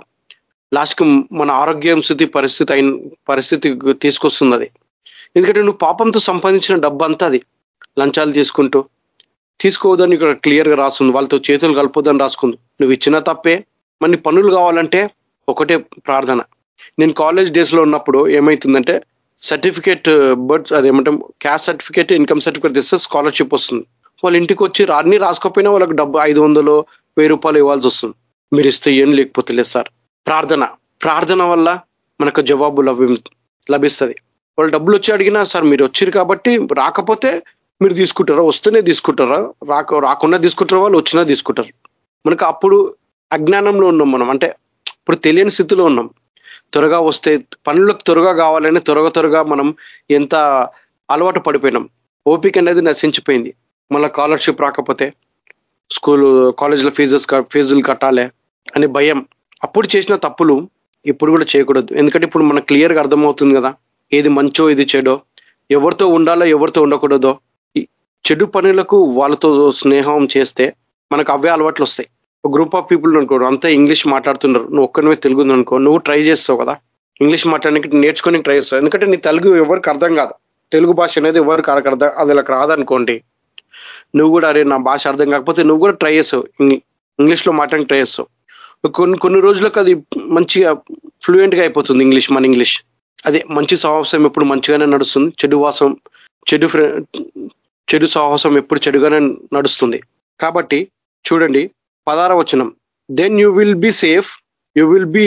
లాస్ట్కి మన ఆరోగ్యం స్థితి పరిస్థితి అయిన పరిస్థితి తీసుకొస్తుంది అది ఎందుకంటే నువ్వు పాపంతో సంపాదించిన డబ్బు అంతా అది. లంచాలు తీసుకుంటూ. తీసుకోవద్దని ఇక్కడ క్లియర్గా రాస్తుంది. వాళ్ళతో చేతులు కలపొద్దని రాసుకుంది. నువ్వు ఇచ్చిన తప్పే. మన పనులు కావాలంటే ఒకటే ప్రార్థన. నేను కాలేజ్ డేస్లో ఉన్నప్పుడు ఏమవుతుందంటే సర్టిఫికేట్ బర్త్ అదేమంటే క్యాస్ట్ సర్టిఫికేట్ ఇన్కమ్ సర్టిఫికేట్ ఇస్తే స్కాలర్షిప్ వస్తుంది. వాళ్ళ ఇంటికి వచ్చి అన్ని రాసుకోపోయినా వాళ్ళకి డబ్బు ఐదు వందలు వెయ్యి రూపాయలు ఇవ్వాల్సి వస్తుంది. మీరు ఇస్తే ఏం లేకపోతే లేదు సార్. ప్రార్థన. ప్రార్థన వల్ల మనకు జవాబు లభి లభిస్తుంది. వాళ్ళు డబ్బులు వచ్చి అడిగినా సార్ మీరు వచ్చారు కాబట్టి రాకపోతే మీరు తీసుకుంటారా వస్తేనే తీసుకుంటారా రాక రాకుండా తీసుకుంటారా వాళ్ళు వచ్చినా తీసుకుంటారు. మనకు అప్పుడు అజ్ఞానంలో ఉన్నాం మనం. అంటే ఇప్పుడు తెలియని స్థితిలో ఉన్నాం. త్వరగా వస్తే పనులకు త్వరగా కావాలని త్వరగా త్వరగా మనం ఎంత అలవాటు పడిపోయినాం. ఓపిక అనేది నశించిపోయింది. మళ్ళీ స్కాలర్షిప్ రాకపోతే స్కూల్ కాలేజీలో ఫీజెస్ ఫీజులు కట్టాలి అనే భయం. అప్పుడు చేసిన తప్పులు ఇప్పుడు కూడా చేయకూడదు. ఎందుకంటే ఇప్పుడు మనకు క్లియర్గా అర్థమవుతుంది కదా ఏది మంచో ఇది చెడో. ఎవరితో ఉండాలో ఎవరితో ఉండకూడదో. చెడు పనులకు వాళ్ళతో స్నేహం చేస్తే మనకు అవే అలవాట్లు వస్తాయి. ఒక గ్రూప్ ఆఫ్ పీపుల్ అనుకోరు అంతా ఇంగ్లీష్ మాట్లాడుతున్నారు. నువ్వు ఒక్కనివే తెలుగు అనుకో నువ్వు ట్రై చేస్తావు కదా. ఇంగ్లీష్ మాట్లాడడానికి నేర్చుకొని ట్రై చేస్తావు. ఎందుకంటే నీ తెలుగు ఎవరికి అర్థం కాదు. తెలుగు భాష అనేది ఎవరికి అర్థం అది ఇలా రాదనుకోండి నువ్వు కూడా అరే నా భాష అర్థం కాకపోతే నువ్వు కూడా ట్రై చేస్తావు. ఇంగ్లీష్లో మాట్లాడి ట్రై చేస్తావు. కొన్ని కొన్ని రోజులకు అది మంచిగా ఫ్లూయెంట్గా అయిపోతుంది ఇంగ్లీష్ మన ఇంగ్లీష్. అదే మంచి సాహసం ఎప్పుడు మంచిగానే నడుస్తుంది. చెడు వాసం చెడు చెడు సాహసం ఎప్పుడు చెడుగానే నడుస్తుంది. కాబట్టి చూడండి పదార వచనం. Then you will be safe you will be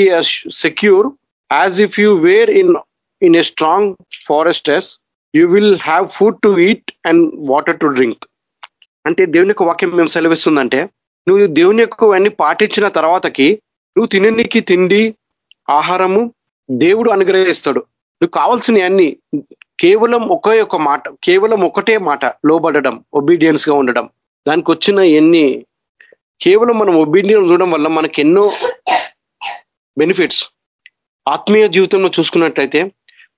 secure as if you were in in a strong fortress you will have food to eat and water to drink అంటే దేవుని యొక్క వాక్యం మేము సెలవిస్తుందంటే నువ్వు దేవుని యొక్క అన్ని పాటించిన తర్వాతకి నువ్వు తిననికి తిండి ఆహారము దేవుడు అనుగ్రహిస్తాడు. నువ్వు కావాల్సిన అన్ని కేవలం ఒకే ఒక మాట కేవలం ఒకటే మాట లోబడడం ఒబీడియన్స్గా ఉండడం. దానికి వచ్చిన ఎన్ని కేవలం మనం ఒబీడియన్స్ ఉండడం వల్ల మనకి ఎన్నో బెనిఫిట్స్ ఆత్మీయ జీవితంలో చూసుకున్నట్టయితే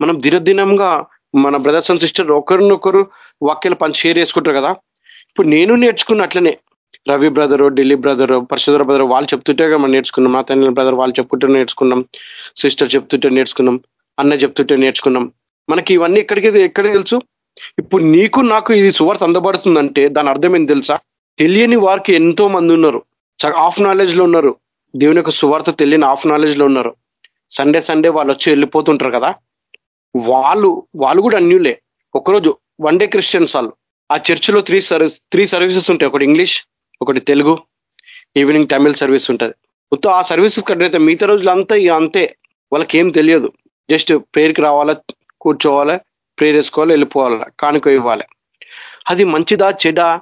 మనం దినదినంగా మన బ్రదర్స్ అండ్ సిస్టర్ ఒకరినొకరు వాక్యాలు పని షేర్ చేసుకుంటారు కదా. ఇప్పుడు నేను నేర్చుకున్న అట్లనే. Ravi brother Dilli brother Parasudhara brother వాళ్ళు చెప్తుంటే మనం నేర్చుకున్నాం. మా తండ్రి బ్రదర్ వాళ్ళు చెప్పుకుంటే నేర్చుకున్నాం. సిస్టర్ చెప్తుంటే నేర్చుకున్నాం. అన్న చెప్తుంటే నేర్చుకున్నాం. మనకి ఇవన్నీ ఎక్కడికి ఎక్కడ తెలుసు? ఇప్పుడు నీకు నాకు ఇది సువార్త అందబడుతుందంటే దాని అర్థం ఏంటి తెలుసా? తెలియని వారికి ఎంతో మంది ఉన్నారు. హాఫ్ నాలెడ్జ్లో ఉన్నారు. దేవుని యొక్క సువార్త తెలియని హాఫ్ నాలెడ్జ్లో ఉన్నారు. సండే సండే వాళ్ళు వచ్చి వెళ్ళిపోతుంటారు కదా? వాళ్ళు వాళ్ళు కూడా అన్యులే. ఒకరోజు వన్ డే క్రిస్టియన్స్ వాళ్ళు. ఆ చర్చిలో త్రీ సర్వీస్ త్రీ సర్వీసెస్ ఉంటాయి. ఒకటి ఇంగ్లీష్ ఒకటి తెలుగు ఈవినింగ్ తమిళ్ సర్వీస్ ఉంటుంది. మొత్తం ఆ సర్వీసెస్ కట్టినైతే మిగతా రోజులు అంతా అంతే. వాళ్ళకి ఏం తెలియదు. జస్ట్ ప్రేయర్కి రావాలా కూర్చోవాలా ప్రేయర్ వేసుకోవాలి వెళ్ళిపోవాలా కానుక ఇవ్వాలి. అది మంచిదా చెడా?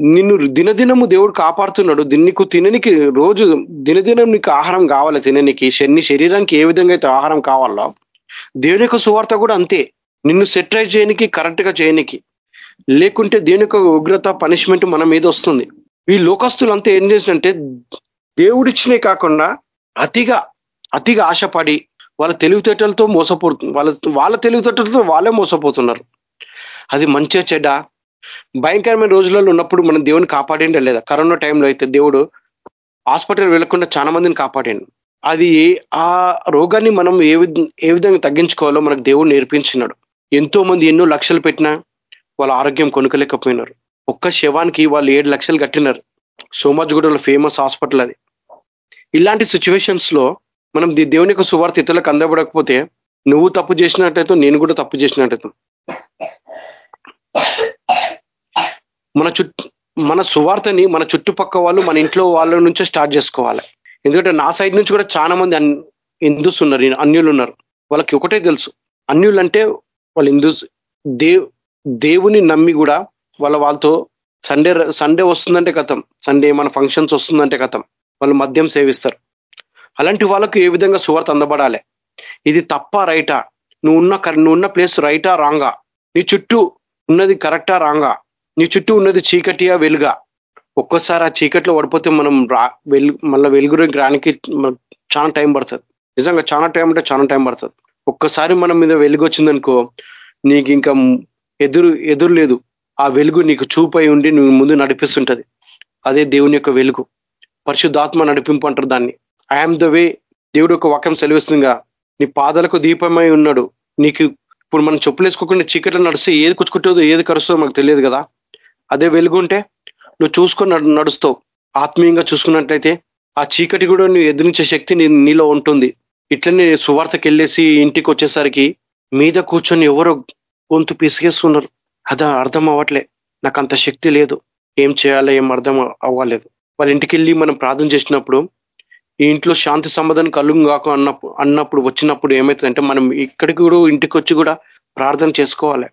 నిన్ను దినదినము దేవుడు కాపాడుతున్నాడు. నీకు తిననికి రోజు దినదినం నీకు ఆహారం కావాలి తిననికి. నీ శరీరానికి ఏ విధంగా అయితే ఆహారం కావాలో దేవుని యొక్క సువార్త కూడా అంతే. నిన్ను సెట్రైజ్ చేయనికి కరెక్ట్గా చేయనికి. లేకుంటే దేని ఉగ్రత పనిష్మెంట్ మన మీద వస్తుంది. ఈ లోకస్తులు అంతా ఏం చేసినంటే దేవుడిచ్చినే కాకుండా అతిగా అతిగా ఆశపడి వాళ్ళ తెలివితేటలతో మోసపోతు వాళ్ళ వాళ్ళ తెలివితేటలతో వాళ్ళే మోసపోతున్నారు. అది మంచిగా చెడ్డ భయంకరమైన రోజులలో ఉన్నప్పుడు మనం దేవుని కాపాడండి లేదా? కరోనా టైంలో అయితే దేవుడు హాస్పిటల్ వెళ్ళకుండా చాలా మందిని కాపాడాను అది ఆ రోగాన్ని మనం ఏ ఏ విధంగా తగ్గించుకోవాలో మనకు దేవుడు నేర్పించినాడు. ఎంతో మంది ఎన్నో లక్షలు పెట్టినా వాళ్ళ ఆరోగ్యం కొనుక్కలేకపోయినారు. ఒక్క శవానికి వాళ్ళు ఏడు లక్షలు కట్టినారు. సోమాజ్గూడలో ఫేమస్ హాస్పిటల్ అది. ఇలాంటి సిచ్యువేషన్స్లో మనం దేవుని యొక్క సువార్త ఇతరులకు అందబడకపోతే నువ్వు తప్పు చేసినట్టయితే నేను కూడా తప్పు చేసినట్టయితే. మన చుట్టూ మన సువార్తని మన చుట్టుపక్క వాళ్ళు మన ఇంట్లో వాళ్ళ నుంచే స్టార్ట్ చేసుకోవాలి. ఎందుకంటే నా సైడ్ నుంచి కూడా చాలా మంది హిందూస్ ఉన్నారు అన్యులు ఉన్నారు. వాళ్ళకి ఒకటే తెలుసు. అన్యులు అంటే వాళ్ళు హిందూస్ దేవ్ దేవుని నమ్మి కూడా వాళ్ళ వాళ్ళతో సండే సండే వస్తుందంటే కథం. సండే మన ఫంక్షన్స్ వస్తుందంటే కథం. వాళ్ళు మద్యం సేవిస్తారు. అలాంటి వాళ్ళకు ఏ విధంగా సువార్త అందబడాలి? ఇది తప్ప రైటా? నువ్వు ఉన్న నువ్వు ఉన్న ప్లేస్ రైటా రాంగా? నీ చుట్టూ ఉన్నది కరెక్టా రాంగా? నీ చుట్టూ ఉన్నది చీకటియా వెలుగా? ఒక్కోసారి ఆ చీకట్లో పడిపోతే మనం రా వెలు మళ్ళీ వెలుగురికి రానికి చాలా టైం పడుతుంది. నిజంగా చాలా టైం అంటే చాలా టైం పడుతుంది. ఒక్కసారి మనం మీద వెలుగు వచ్చిందనుకో నీకు ఇంకా ఎదురు ఎదురు లేదు ఆ వెలుగు నీకు చూపై ఉండి నువ్వు ముందు నడిపిస్తుంటది. అదే దేవుని యొక్క వెలుగు. పరిశుద్ధాత్మ నడిపింపు అంటారు దాన్ని. ఐఎమ్ ద వే దేవుడు యొక్క వాక్యం సెలవిస్తుందిగా. నీ పాదాలకు దీపమై ఉన్నాడు. నీకు ఇప్పుడు మనం చెప్పులు వేసుకోకుండా చీకట్లో నడిస్తే ఏది కుచ్చుకుంటుందో ఏది కరుస్తుందో మనకు తెలియదు కదా. అదే వెలుగు ఉంటే నువ్వు చూసుకొని నడుస్తావు. ఆత్మీయంగా చూసుకున్నట్లయితే ఆ చీకటి కూడా నువ్వు ఎదిరించే శక్తి నీలో ఉంటుంది. ఇట్లనే సువార్తకి వెళ్ళేసి ఇంటికి వచ్చేసరికి మీద కూర్చొని ఎవరో గొంతు పిసిగేస్తున్నారు. అదా అర్థం అవ్వట్లే. నాకు అంత శక్తి లేదు. ఏం చేయాలో ఏం అర్థం అవ్వలేదు. వాళ్ళ ఇంటికి వెళ్ళి మనం ప్రార్థన చేసినప్పుడు ఈ ఇంట్లో శాంతి సమాధానం కలుగు కాక అన్నప్పుడు అన్నప్పుడు వచ్చినప్పుడు ఏమవుతుందంటే మనం ఇక్కడికి కూడా ఇంటికి వచ్చి కూడా ప్రార్థన చేసుకోవాలి.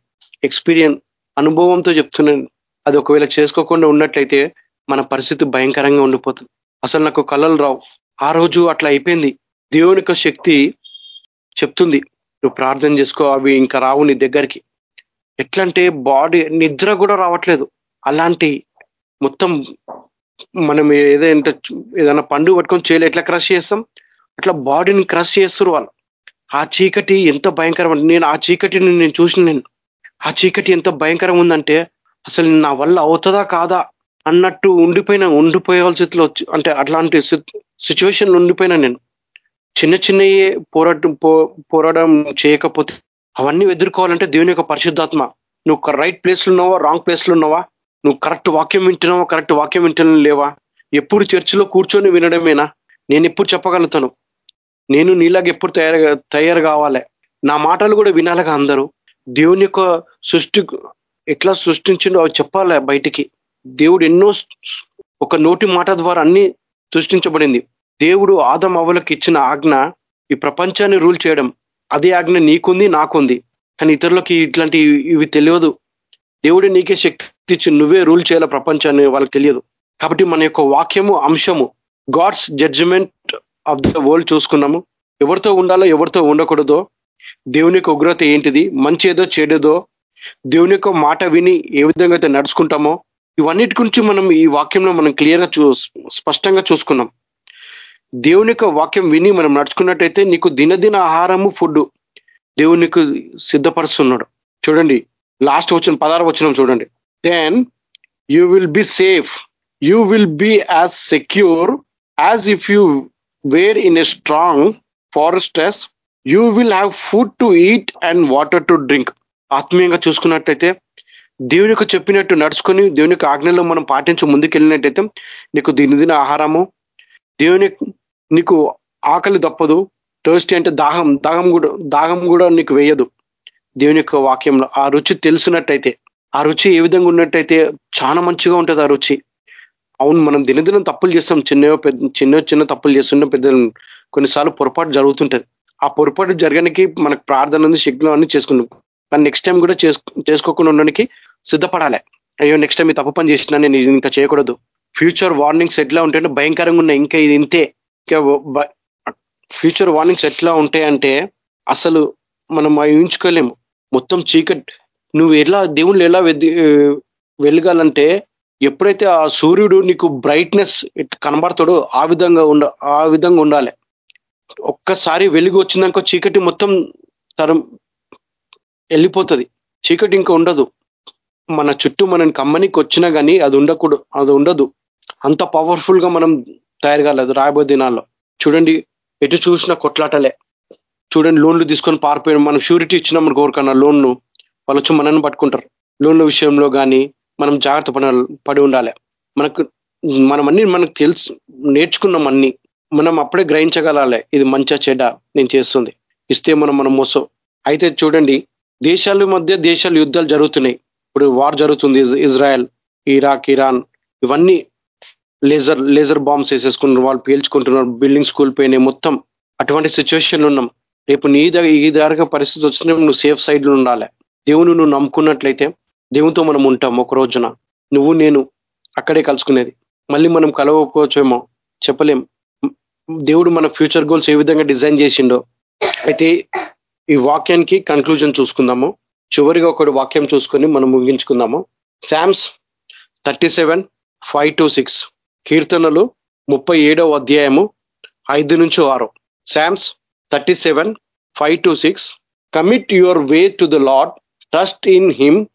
ఎక్స్పీరియన్స్ అనుభవంతో చెప్తున్నాను అది ఒకవేళ చేసుకోకుండా ఉన్నట్లయితే మన పరిస్థితి భయంకరంగా ఉండిపోతుంది. అసలు నాకు కళలు రావు. ఆ రోజు అట్లా అయిపోయింది. దేవుని యొక్క శక్తి చెప్తుంది. నువ్వు ప్రార్థన చేసుకో అవి ఇంకా రావు నీ దగ్గరికి. ఎట్లంటే బాడీ నిద్ర కూడా రావట్లేదు. అలాంటి మొత్తం మనం ఏదైనా ఏదైనా పండుగ పట్టుకొని చేయలే ఎట్లా క్రష్ చేస్తాం? అట్లా బాడీని క్రష్ చేస్తారు వాళ్ళు. ఆ చీకటి ఎంత భయంకరం నేను ఆ చీకటిని నేను చూసిన నేను. ఆ చీకటి ఎంత భయంకరం ఉందంటే అసలు నా వల్ల అవుతుందా కాదా అన్నట్టు ఉండిపోయిన ఉండిపోయాల్సిలో అంటే అట్లాంటి సిచ్యువేషన్ ఉండిపోయినా నేను. చిన్న చిన్నయే పోరాటం పోరాటం చేయకపోతే అవన్నీ ఎదుర్కోవాలంటే దేవుని యొక్క పరిశుద్ధాత్మ. నువ్వు రైట్ ప్లేస్లో ఉన్నావా రాంగ్ ప్లేస్లో ఉన్నావా? నువ్వు కరెక్ట్ వాక్యం వింటున్నావా కరెక్ట్ వాక్యం వింటున్నా లేవా? ఎప్పుడు చర్చిలో కూర్చొని వినడమేనా? నేను ఎప్పుడు చెప్పగలుగుతాను? నేను నీలాగా ఎప్పుడు తయారు తయారు కావాలి. నా మాటలు కూడా వినాలిగా అందరూ. దేవుని యొక్క సృష్టి ఎట్లా సృష్టించిండో అవి చెప్పాలి బయటికి. దేవుడు ఎన్నో ఒక నోటి మాట ద్వారా అన్ని సృష్టించబడింది. దేవుడు ఆదం అవలకు ఇచ్చిన ఆజ్ఞ ఈ ప్రపంచాన్ని రూల్ చేయడం. అదే ఆజ్ఞ నీకుంది నాకుంది. కానీ ఇతరులకి ఇట్లాంటి ఇవి తెలియదు. దేవుడు నీకే శక్తి ఇచ్చి నువ్వే రూల్ చేయాల ప్రపంచాన్ని వాళ్ళకి తెలియదు. కాబట్టి మన యొక్క వాక్యము అంశము God's judgement of the world చూసుకున్నాము. ఎవరితో ఉండాలో ఎవరితో ఉండకూడదో దేవుని యొక్క ఉగ్రత ఏంటిది మంచి ఏదో చెడేదో దేవుని యొక్క మాట విని ఏ విధంగా అయితే నడుచుకుంటామో ఇవన్నిటి గురించి మనం ఈ వాక్యంలో మనం క్లియర్గా చూ స్పష్టంగా చూసుకున్నాం. దేవుని యొక్క వాక్యం విని మనం నడుచుకున్నట్టయితే నీకు దినదిన ఆహారము ఫుడ్ దేవునికి సిద్ధపరుస్తున్నాడు. చూడండి లాస్ట్ వచ్చిన పదార్థ వచ్చిన చూడండి. Then you will be safe you will be as secure as if you were in a strong foresters you will have food to eat and water to drink ఆత్మీయంగా చూసుకున్నట్టయితే దేవునికి చెప్పినట్టు నడుచుకొని దేవునికి ఆజ్ఞలో మనం పాటించి ముందుకెళ్ళినట్టయితే నీకు దినదిన ఆహారము దేవుని నీకు ఆకలి తప్పదు టోస్టీ అంటే దాహం దాహం కూడా దాహం కూడా నీకు వేయదు. దేవుని యొక్క వాక్యంలో ఆ రుచి తెలిసినట్టయితే ఆ రుచి ఏ విధంగా ఉన్నట్టయితే చాలా మంచిగా ఉంటుంది ఆ రుచి. అవును మనం దినదినం తప్పులు చేస్తాం చిన్న పెద్ద చిన్న చిన్న తప్పులు చేస్తున్న పెద్ద కొన్నిసార్లు పొరపాటు జరుగుతుంటది. ఆ పొరపాటు జరగడానికి మనకు ప్రార్థన ఉంది శక్తులు అన్ని చేసుకున్నాం కానీ నెక్స్ట్ టైం కూడా చేసుకోకుండా ఉండడానికి సిద్ధపడాలి. అయ్యో నెక్స్ట్ టైం ఈ తప్పు పని చేసినా నేను ఇంకా చేయకూడదు. ఫ్యూచర్ వార్నింగ్స్ ఎట్లా ఉంటాయంటే భయంకరంగా ఉన్నాయి ఇంకా ఇది ఇంతే. ఫ్యూచర్ వార్నింగ్స్ ఎట్లా ఉంటాయంటే అసలు మనం ఊహించుకోలేము. మొత్తం చీకటి నువ్వు ఎలా దేవుళ్ళు ఎలా వెలగాలంటే ఎప్పుడైతే ఆ సూర్యుడు నీకు బ్రైట్నెస్ కనబడతాడో ఆ విధంగా ఉండ ఆ విధంగా ఉండాలి. ఒక్కసారి వెలుగు వచ్చిందనుకో చీకటి మొత్తం తరం వెళ్ళిపోతుంది. చీకటి ఇంకా ఉండదు. మన చుట్టూ మనం కమ్మనికి వచ్చినా కానీ అది ఉండకూడదు అది ఉండదు. అంత పవర్ఫుల్గా మనం తయారు కాలేదు రాబోయే దినాల్లో. చూడండి ఎటు చూసిన కొట్లాటలే. చూడండి లోన్లు తీసుకొని పారిపోయాడు మనం షూరిటీ ఇచ్చినాం కోరుకన్నా లోన్ను వాళ్ళు వచ్చి మనల్ని పట్టుకుంటారు. లోన్ల విషయంలో కానీ మనం జాగ్రత్త పడ పడి ఉండాలి. మనకు మనం అన్ని మనకు తెలుసు నేర్చుకున్నాం అన్ని. మనం అప్పుడే గ్రహించగలాలి ఇది మంచి చెడ్డ నేను చేస్తుంది. ఇస్తే మనం మనం మోసం. అయితే చూడండి దేశాల మధ్య దేశాలు యుద్ధాలు జరుగుతున్నాయి. ఇప్పుడు వార్ జరుగుతుంది ఇజ్రాయెల్ ఇరాక్ ఇరాన్ ఇవన్నీ లేజర్ లేజర్ బాంబ్స్ వేసేసుకుంటున్నారు వాళ్ళు పేల్చుకుంటున్నారు బిల్డింగ్స్ కూలిపోయినాయి మొత్తం అటువంటి సిచ్యువేషన్లు ఉన్నాం. రేపు నీ దగ్గర ఈ దగ్గర పరిస్థితి వచ్చినప్పుడు నువ్వు సేఫ్ సైడ్లో ఉండాలి. దేవుని నువ్వు నమ్ముకున్నట్లయితే దేవునితో మనం ఉంటాం ఒక రోజున. నువ్వు నేను అక్కడే కలుసుకునేది. మళ్ళీ మనం కలవకపోవచ్చేమో చెప్పలేం. దేవుడు మన ఫ్యూచర్ గోల్స్ ఏ విధంగా డిజైన్ చేసిండో. అయితే ఈ వాక్యానికి కన్క్లూజన్ చూసుకుందాము. చివరిగా ఒకటి వాక్యం చూసుకొని మనం ముగించుకుందాము. Psalms thirty seven five to six. కీర్తనలు ముప్పై ఏడవ అధ్యాయము ఐదు నుంచి ఆరు. Psalms thirty seven five to six commit your way to the Lord trust in him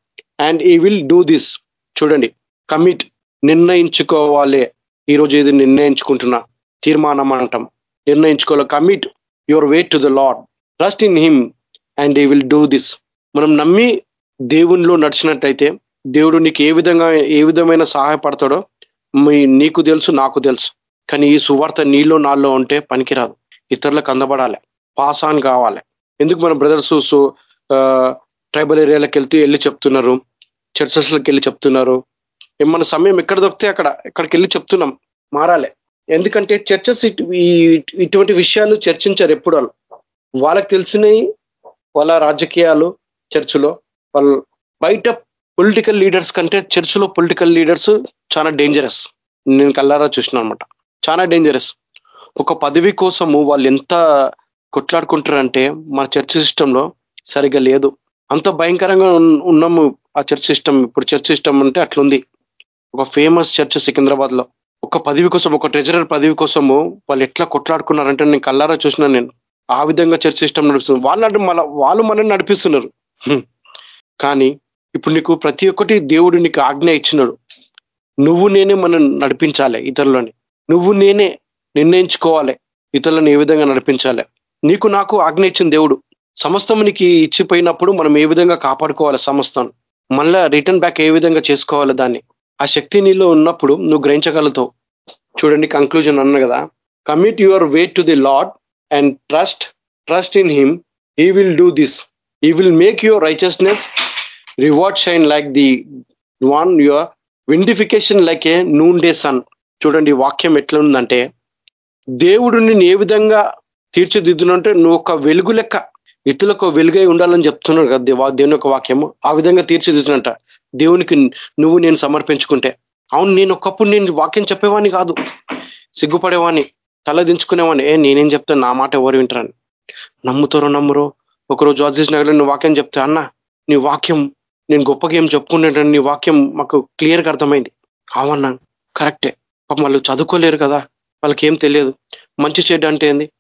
and he will do this చూడండి. కమిట్ నిర్ణయించుకోవాలి. ఈరోజు ఇది నిర్ణయించుకుంటున్నా? తీర్మానం అంటాం. నిర్ణయించుకోవాలి. Commit your way to the Lord trust in him and he will do this మనం నమ్మి దేవునిలో నడిచినట్టయితే దేవుడు నీకు ఏ విధంగా ఏ విధమైన సహాయపడతాడో మీ నీకు తెలుసు నాకు తెలుసు. కానీ ఈ సువార్త నీలో నాలో ఉంటే పనికిరాదు. ఇతరులకు అందబడాలి. పాస్ ఆన్ కావాలి. ఎందుకు మన బ్రదర్స్ ట్రైబల్ ఏరియాలకు వెళ్తే వెళ్ళి చెప్తున్నారు? చర్చస్లకు వెళ్ళి చెప్తున్నారు? మన సమయం ఎక్కడ దొరికితే అక్కడ ఎక్కడికి వెళ్ళి చెప్తున్నాం? మారాలి. ఎందుకంటే చర్చస్ ఇటువంటి విషయాలు చర్చించారు ఎప్పుడు వాళ్ళు. వాళ్ళకి తెలిసినవి వాళ్ళ రాజకీయాలు చర్చిలో. వాళ్ళు బయట పొలిటికల్ లీడర్స్ కంటే చర్చిలో పొలిటికల్ లీడర్స్ చాలా డేంజరస్ నేను కల్లారా చూసిన అనమాట చాలా డేంజరస్ ఒక పదవి కోసము వాళ్ళు ఎంత కొట్లాడుకుంటారంటే మన చర్చ్ సిస్టంలో సరిగా లేదు. అంత భయంకరంగా ఉన్నాము ఆ చర్చ్ సిస్టమ్ ఇప్పుడు చర్చ్ సిస్టమ్ అంటే అట్లుంది. ఒక ఫేమస్ చర్చ్ సికింద్రాబాద్లో ఒక పదవి కోసం ఒక ట్రెజరర్ పదవి కోసము వాళ్ళు ఎట్లా కొట్లాడుకున్నారంటే నేను కల్లారా చూసినా నేను. ఆ విధంగా చర్చ్ సిస్టమ్ నడుస్తుంది వాళ్ళు మన వాళ్ళు మనల్ని నడిపిస్తున్నారు. కానీ ఇప్పుడు నీకు ప్రతి ఒక్కటి దేవుడు నీకు ఆజ్ఞ ఇచ్చినాడు. నువ్వు నేనే మనం నడిపించాలి ఇతరులని. నువ్వు నేనే నిర్ణయించుకోవాలి ఇతరులను ఏ విధంగా నడిపించాలి. నీకు నాకు ఆజ్ఞ ఇచ్చిన దేవుడు. సమస్తం నీకు ఇచ్చిపోయినప్పుడు మనం ఏ విధంగా కాపాడుకోవాలి సమస్తం మళ్ళా రిటర్న్ బ్యాక్ ఏ విధంగా చేసుకోవాలి దాన్ని? ఆ శక్తి నీలో ఉన్నప్పుడు నువ్వు గ్రహించగలుగుతావు. చూడండి కంక్లూజన్ అన్న కదా. Commit your way to the Lord and trust trust in him he will do this he will make your righteousness reward shine like the one your vindication like a noon day sun చూడండి వాక్యం ఎట్లా ఉందంటే దేవుడు నేను ఏ విధంగా తీర్చిదిద్దునంటే నువ్వు ఒక వెలుగు లెక్క ఇతరులకు వెలుగై ఉండాలని చెప్తున్నాడు కదా దేవుని యొక్క వాక్యము. ఆ విధంగా తీర్చిదిద్దునంట. దేవునికి నువ్వు నేను సమర్పించుకుంటే. అవును నేను ఒకప్పుడు నేను వాక్యం చెప్పేవాడిని కాదు. సిగ్గుపడేవాడిని తల దించుకునేవాడిని ఏ నేనేం చెప్తాను నా మాట ఎవరు వింటారని? నమ్ముతారో నమ్మురో? ఒకరోజు అజీజ్ నగర్ నువ్వు వాక్యం చెప్తే అన్న నీ వాక్యం నేను గొప్పగా ఏం చెప్పుకునేటని నీ వాక్యం మాకు క్లియర్గా అర్థమైంది. అవన్నా కరెక్టే. పాపం వాళ్ళు చదువుకోలేరు కదా. వాళ్ళకి ఏం తెలియదు. మంచి చెడ్డ అంటే ఏంది?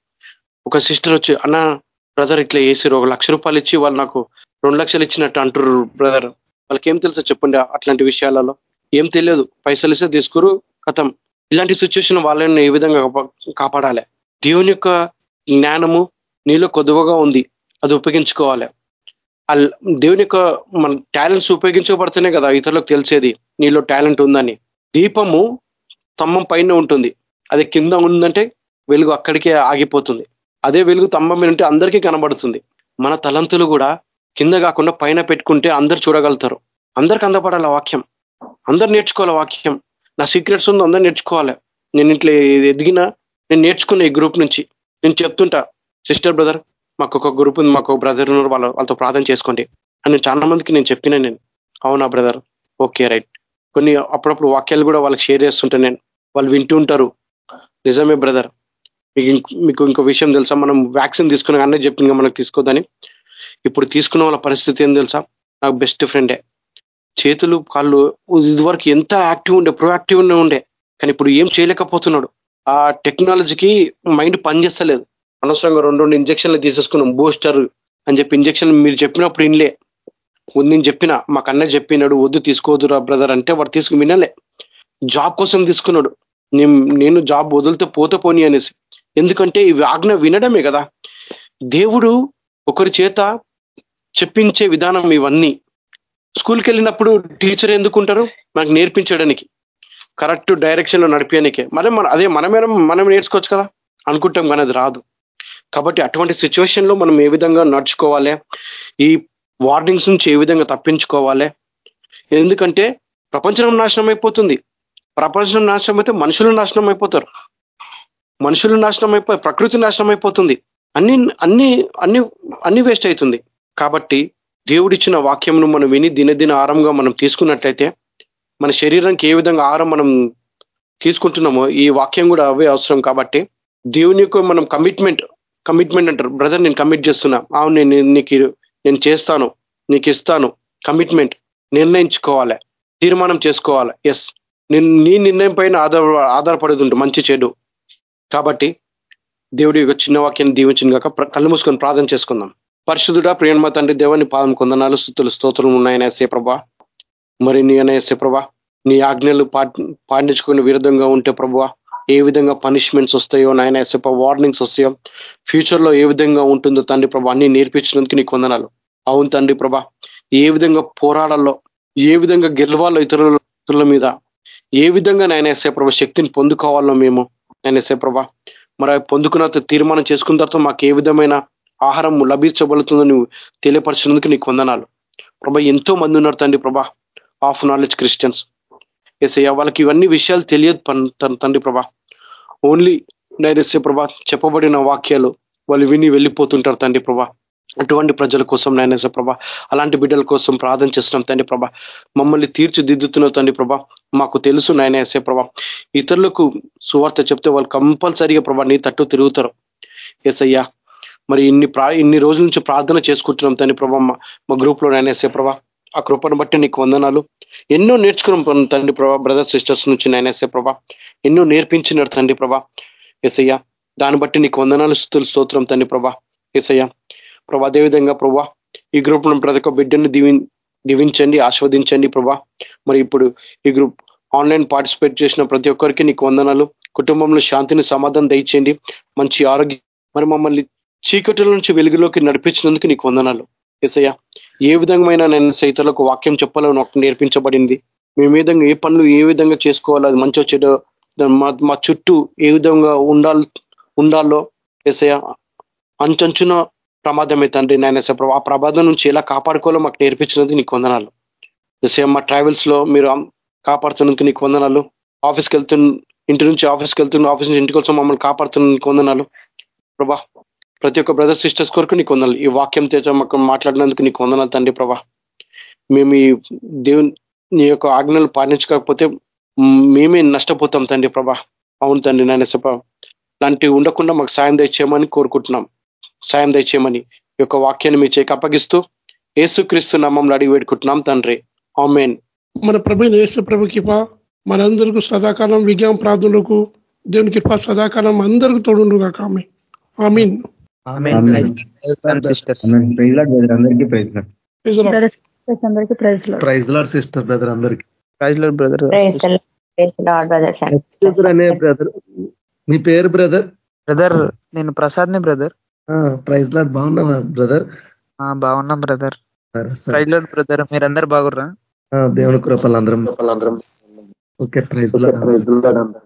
ఒక సిస్టర్ వచ్చి అన్న బ్రదర్ ఇట్లా వేసారు ఒక లక్ష రూపాయలు ఇచ్చి వాళ్ళు నాకు రెండు లక్షలు ఇచ్చినట్టు అంటారు బ్రదర్. వాళ్ళకి ఏం తెలుసో చెప్పండి అట్లాంటి విషయాలలో? ఏం తెలియదు. పైసలు ఇస్తే తీసుకురు కథం ఇలాంటి సిచ్యువేషన్ వాళ్ళని ఏ విధంగా కాపాడాలి? దేవుని యొక్క జ్ఞానము నీలో కొద్దువగా ఉంది. అది ఉపయోగించుకోవాలి. దేవుని యొక్క మన టాలెంట్స్ ఉపయోగించబడితేనే కదా ఇతరులకు తెలిసేది. నీలో టాలెంట్ ఉందని. దీపము స్తంభం పైన ఉంటుంది. అది కింద ఉందంటే వెలుగు అక్కడికే ఆగిపోతుంది. అదే వెలుగు స్తంభం మీద ఉంటే అందరికీ కనబడుతుంది. మన తలంతులు కూడా కింద కాకుండా పైన పెట్టుకుంటే అందరు చూడగలుగుతారు. అందరికి అందపడాలి వాక్యం. అందరు నేర్చుకోవాలి వాక్యం. నా సీక్రెట్స్ ఉందో అందరు నేర్చుకోవాలి. నేను ఇట్లా ఎదిగినా నేను నేర్చుకున్న ఈ గ్రూప్ నుంచి. నేను చెప్తుంటా సిస్టర్ బ్రదర్ మాకు ఒక గ్రూప్ ఉంది మాకు బ్రదర్ ఉన్నారు వాళ్ళ వాళ్ళతో ప్రార్థన చేసుకోండి అని చాలా మందికి నేను చెప్పిన నేను. అవునా బ్రదర్ ఓకే రైట్ కొన్ని అప్పుడప్పుడు వాక్యాలు కూడా వాళ్ళకి షేర్ చేస్తుంటే నేను. వాళ్ళు వింటూ ఉంటారు. నిజమే బ్రదర్ మీకు మీకు ఇంకో విషయం తెలుసా? మనం వ్యాక్సిన్ తీసుకున్న అన్నీ చెప్పింది మనకు తీసుకోదని. ఇప్పుడు తీసుకున్న వాళ్ళ పరిస్థితి ఏం తెలుసా? నాకు బెస్ట్ ఫ్రెండే చేతులు కాళ్ళు ఇదివరకు ఎంత యాక్టివ్ ఉండే ప్రొయాక్టివ్ ఉండే. కానీ ఇప్పుడు ఏం చేయలేకపోతున్నాడు. ఆ టెక్నాలజీకి మైండ్ పనిచేస్తలేదు. అనవసరంగా రెండు రెండు ఇంజక్షన్లు తీసేసుకున్నాం బూస్టర్ అని చెప్పి ఇంజక్షన్ మీరు చెప్పినప్పుడు ఇన్లే నేను చెప్పిన మాకు అన్న చెప్పినాడు వద్దు తీసుకోదురా బ్రదర్ అంటే వాడు తీసుకు వినలే. జాబ్ కోసం తీసుకున్నాడు. నేను జాబ్ వదిలితే పోతే పోని అనేసి. ఎందుకంటే ఇవి ఆజ్ఞ వినడమే కదా. దేవుడు ఒకరి చేత చెప్పించే విధానం ఇవన్నీ. స్కూల్కి వెళ్ళినప్పుడు టీచర్ ఎందుకుంటారు మనకు నేర్పించడానికి. కరెక్ట్ డైరెక్షన్లో నడిపించడానికే మనం మన అదే మనమే మనం నేర్చుకోవచ్చు కదా. అనుకుంటాం కానీ అది రాదు. కాబట్టి అటువంటి సిచ్యువేషన్లో మనం ఏ విధంగా నడుచుకోవాలి? ఈ వార్నింగ్స్ నుంచి ఏ విధంగా తప్పించుకోవాలి? ఎందుకంటే ప్రపంచం నాశనం అయిపోతుంది. ప్రపంచం నాశనం అయితే మనుషులు నాశనం అయిపోతారు. మనుషులు నాశనం అయిపోయి ప్రకృతి నాశనం అయిపోతుంది. అన్ని అన్ని అన్ని అన్ని వేస్ట్ అవుతుంది. కాబట్టి దేవుడిచ్చిన వాక్యంను మనం విని దినదిన ఆహారంగా మనం తీసుకున్నట్లయితే మన శరీరానికి ఏ విధంగా ఆహారం మనం తీసుకుంటున్నామో ఈ వాక్యం కూడా అవే అవసరం కాబట్టి దేవుని యొక్క మనం కమిట్మెంట్ కమిట్మెంట్ అంటారు. బ్రదర్ నేను కమిట్ చేస్తున్నా. అవును నేను నీకు నేను చేస్తాను. నీకు ఇస్తాను. కమిట్మెంట్ నిర్ణయించుకోవాలి. తీర్మానం చేసుకోవాలి. ఎస్ నేను నీ నిర్ణయం పైన ఆధార ఆధారపడేది ఉంటుంది మంచి చెడు. కాబట్టి దేవుడి యొక్క చిన్న వాక్యాన్ని దీవించిన కాక కళ్ళు మూసుకొని ప్రార్థన చేసుకుందాం. పరిశుద్ధుడా ప్రియన్మ తండ్రి దేవుని పాదం కొందనాలు స్థుతులు స్తోత్రం ఉన్నాయని ఎస్ఏ ప్రభా మరి నీ అనే ఎస్ఏ ప్రభా నీ ఆజ్ఞలు పాటించుకుని విరుద్ధంగా ఉంటే ప్రభా ఏ విధంగా పనిష్మెంట్స్ వస్తాయో నాయన ఎస్ఎప వార్నింగ్స్ వస్తాయో ఫ్యూచర్లో ఏ విధంగా ఉంటుందో తండ్రి ప్రభా అన్ని నేర్పించినందుకు నీకు వందనాలు. అవును తండ్రి ప్రభా ఏ విధంగా పోరాడాలో ఏ విధంగా గెలవాలో ఇతరుల మీద ఏ విధంగా నాయన ఎస్ఏ ప్రభా శక్తిని పొందుకోవాలో మేము నేను ఎస్ఏ ప్రభా మరి పొందుకున్న తీర్మానం చేసుకున్న తర్వాత మాకు ఏ విధమైన ఆహారం లభించబడుతుందో నువ్వు తెలియపరిచినందుకు నీకు వందనాలు. ప్రభా ఎంతో మంది ఉన్నారు తండ్రి ప్రభా ఆఫ్ నాలెడ్జ్ క్రిస్టియన్స్ ఎస్ఐ వాళ్ళకి ఇవన్నీ విషయాలు తెలియదు తండ్రి ప్రభా. ఓన్లీ నైరస్య ప్రభా చెప్పబడిన వాక్యాలు వాళ్ళు విని వెళ్ళిపోతుంటారు తండ్రి ప్రభా. అటువంటి ప్రజల కోసం నాయన ప్రభా అలాంటి బిడ్డల కోసం ప్రార్థన చేస్తున్నాం తండ్రి ప్రభా. మమ్మల్ని తీర్చిదిద్దుతున్న తండ్రి ప్రభా. మాకు తెలుసు నాయన ఎస్ఏ ప్రభా. ఇతరులకు సువార్త చెప్తే వాళ్ళు కంపల్సరీగా ప్రభా నీ తట్టు తిరుగుతారు. ఎస్ అయ్యా మరి ఇన్ని ప్రా ఇన్ని రోజుల నుంచి ప్రార్థన చేసుకుంటున్నాం తండ్రి ప్రభా మా- గ్రూప్లో గ్రూప్లో నాయన ఎస్ఏ ప్రభా. ఆ కృపను బట్టి నీకు వందనాలు. ఎన్నో నేర్చుకున్నాం తండ్రి ప్రభా బ్రదర్ సిస్టర్స్ నుంచి నాయన ప్రభా. ఎన్నో నేర్పించినారు తండ్రి ప్రభా. ఎసయ్య దాన్ని బట్టి నీకు వందనాలు స్థుతులు స్తోత్రం తండ్రి ప్రభా. ఎసయ్య ప్రభా అదేవిధంగా ప్రభా ఈ గ్రూప్ ప్రతి ఒక్క బిడ్డను దీవి దీవించండి ఆస్వాదించండి ప్రభా. మరి ఇప్పుడు ఈ గ్రూప్ ఆన్లైన్ పార్టిసిపేట్ చేసిన ప్రతి ఒక్కరికి నీకు వందనాలు. కుటుంబంలో శాంతిని సమాధానం దయచేయండి. మంచి ఆరోగ్యం మరి మమ్మల్ని చీకటిలో నుంచి వెలుగులోకి నడిపించినందుకు నీకు వందనాలు. ఎసయ్య ఏ విధమైన నేను సైతలకు వాక్యం చెప్పాలో ఒకటి నేర్పించబడింది. మేము ఏ విధంగా ఏ పనులు ఏ విధంగా చేసుకోవాలో అది మంచి వచ్చేటో మా మా చుట్టూ ఏ విధంగా ఉండాలి ఉండాలో ఎసయ్య అంచంచున ప్రమాదమే తండ్రి నాయన ఆ ప్రమాదం నుంచి ఎలా కాపాడుకోవాలో మాకు నేర్పించినది నీకు వందనాలు. ఎసయ్య మా ట్రావెల్స్లో మీరు కాపాడుతున్నందుకు నీకు వందనాలు. ఆఫీస్కి వెళ్తున్న ఇంటి నుంచి ఆఫీస్కి వెళ్తున్న ఆఫీస్ నుంచి ఇంటికి కోసం మమ్మల్ని కాపాడుతున్నందుకు వందనాలు. ప్రభా ప్రతి ఒక్క బ్రదర్ సిస్టర్స్ కొరకు నీకు వందలు ఈ వాక్యం చేత మాట్లాడినందుకు నీకు వందనాలు తండ్రి ప్రభా. మేము ఈ దేవుని నీ యొక్క ఆజ్ఞలు పాటించకపోతే మేమే నష్టపోతాం తండ్రి ప్రభా. అవును తండ్రి నాయన సభ లాంటివి ఉండకుండా మాకు సాయం దయచేయమని కోరుకుంటున్నాం. సాయం దయచేయమని ఈ యొక్క వాక్యాన్ని మీ చేకి అప్పగిస్తూ ఏసుక్రీస్తు నామంలో అడిగి వేడుకుంటున్నాం తండ్రి. ఆమెన్. మన ప్రభు యేసు ప్రభు కృప మనందరికీ సదాకాలం విజ్ఞాన ప్రార్థనలకు దేవుని కృప సదాకాలం అందరికీ తోడు కాక ఆమె లాడ్ అందరికీ praise Lord praise Lord sister brother అందరికి ప్రైజ్లో బ్రదర్ బ్రదర్స్ అనే బ్రదర్ మీ పేరు బ్రదర్ బ్రదర్ నేను ప్రసాద్ని బ్రదర్ ప్రైజ్ లాడ్ బాగున్నావా బ్రదర్ బాగున్నాం బ్రదర్ ప్రైజ్లో బ్రదర్ మీరందరూ బాగుర్రా? ఆ, దేవుని కృపలందరం okay praise Lord praise Lord అందరూ.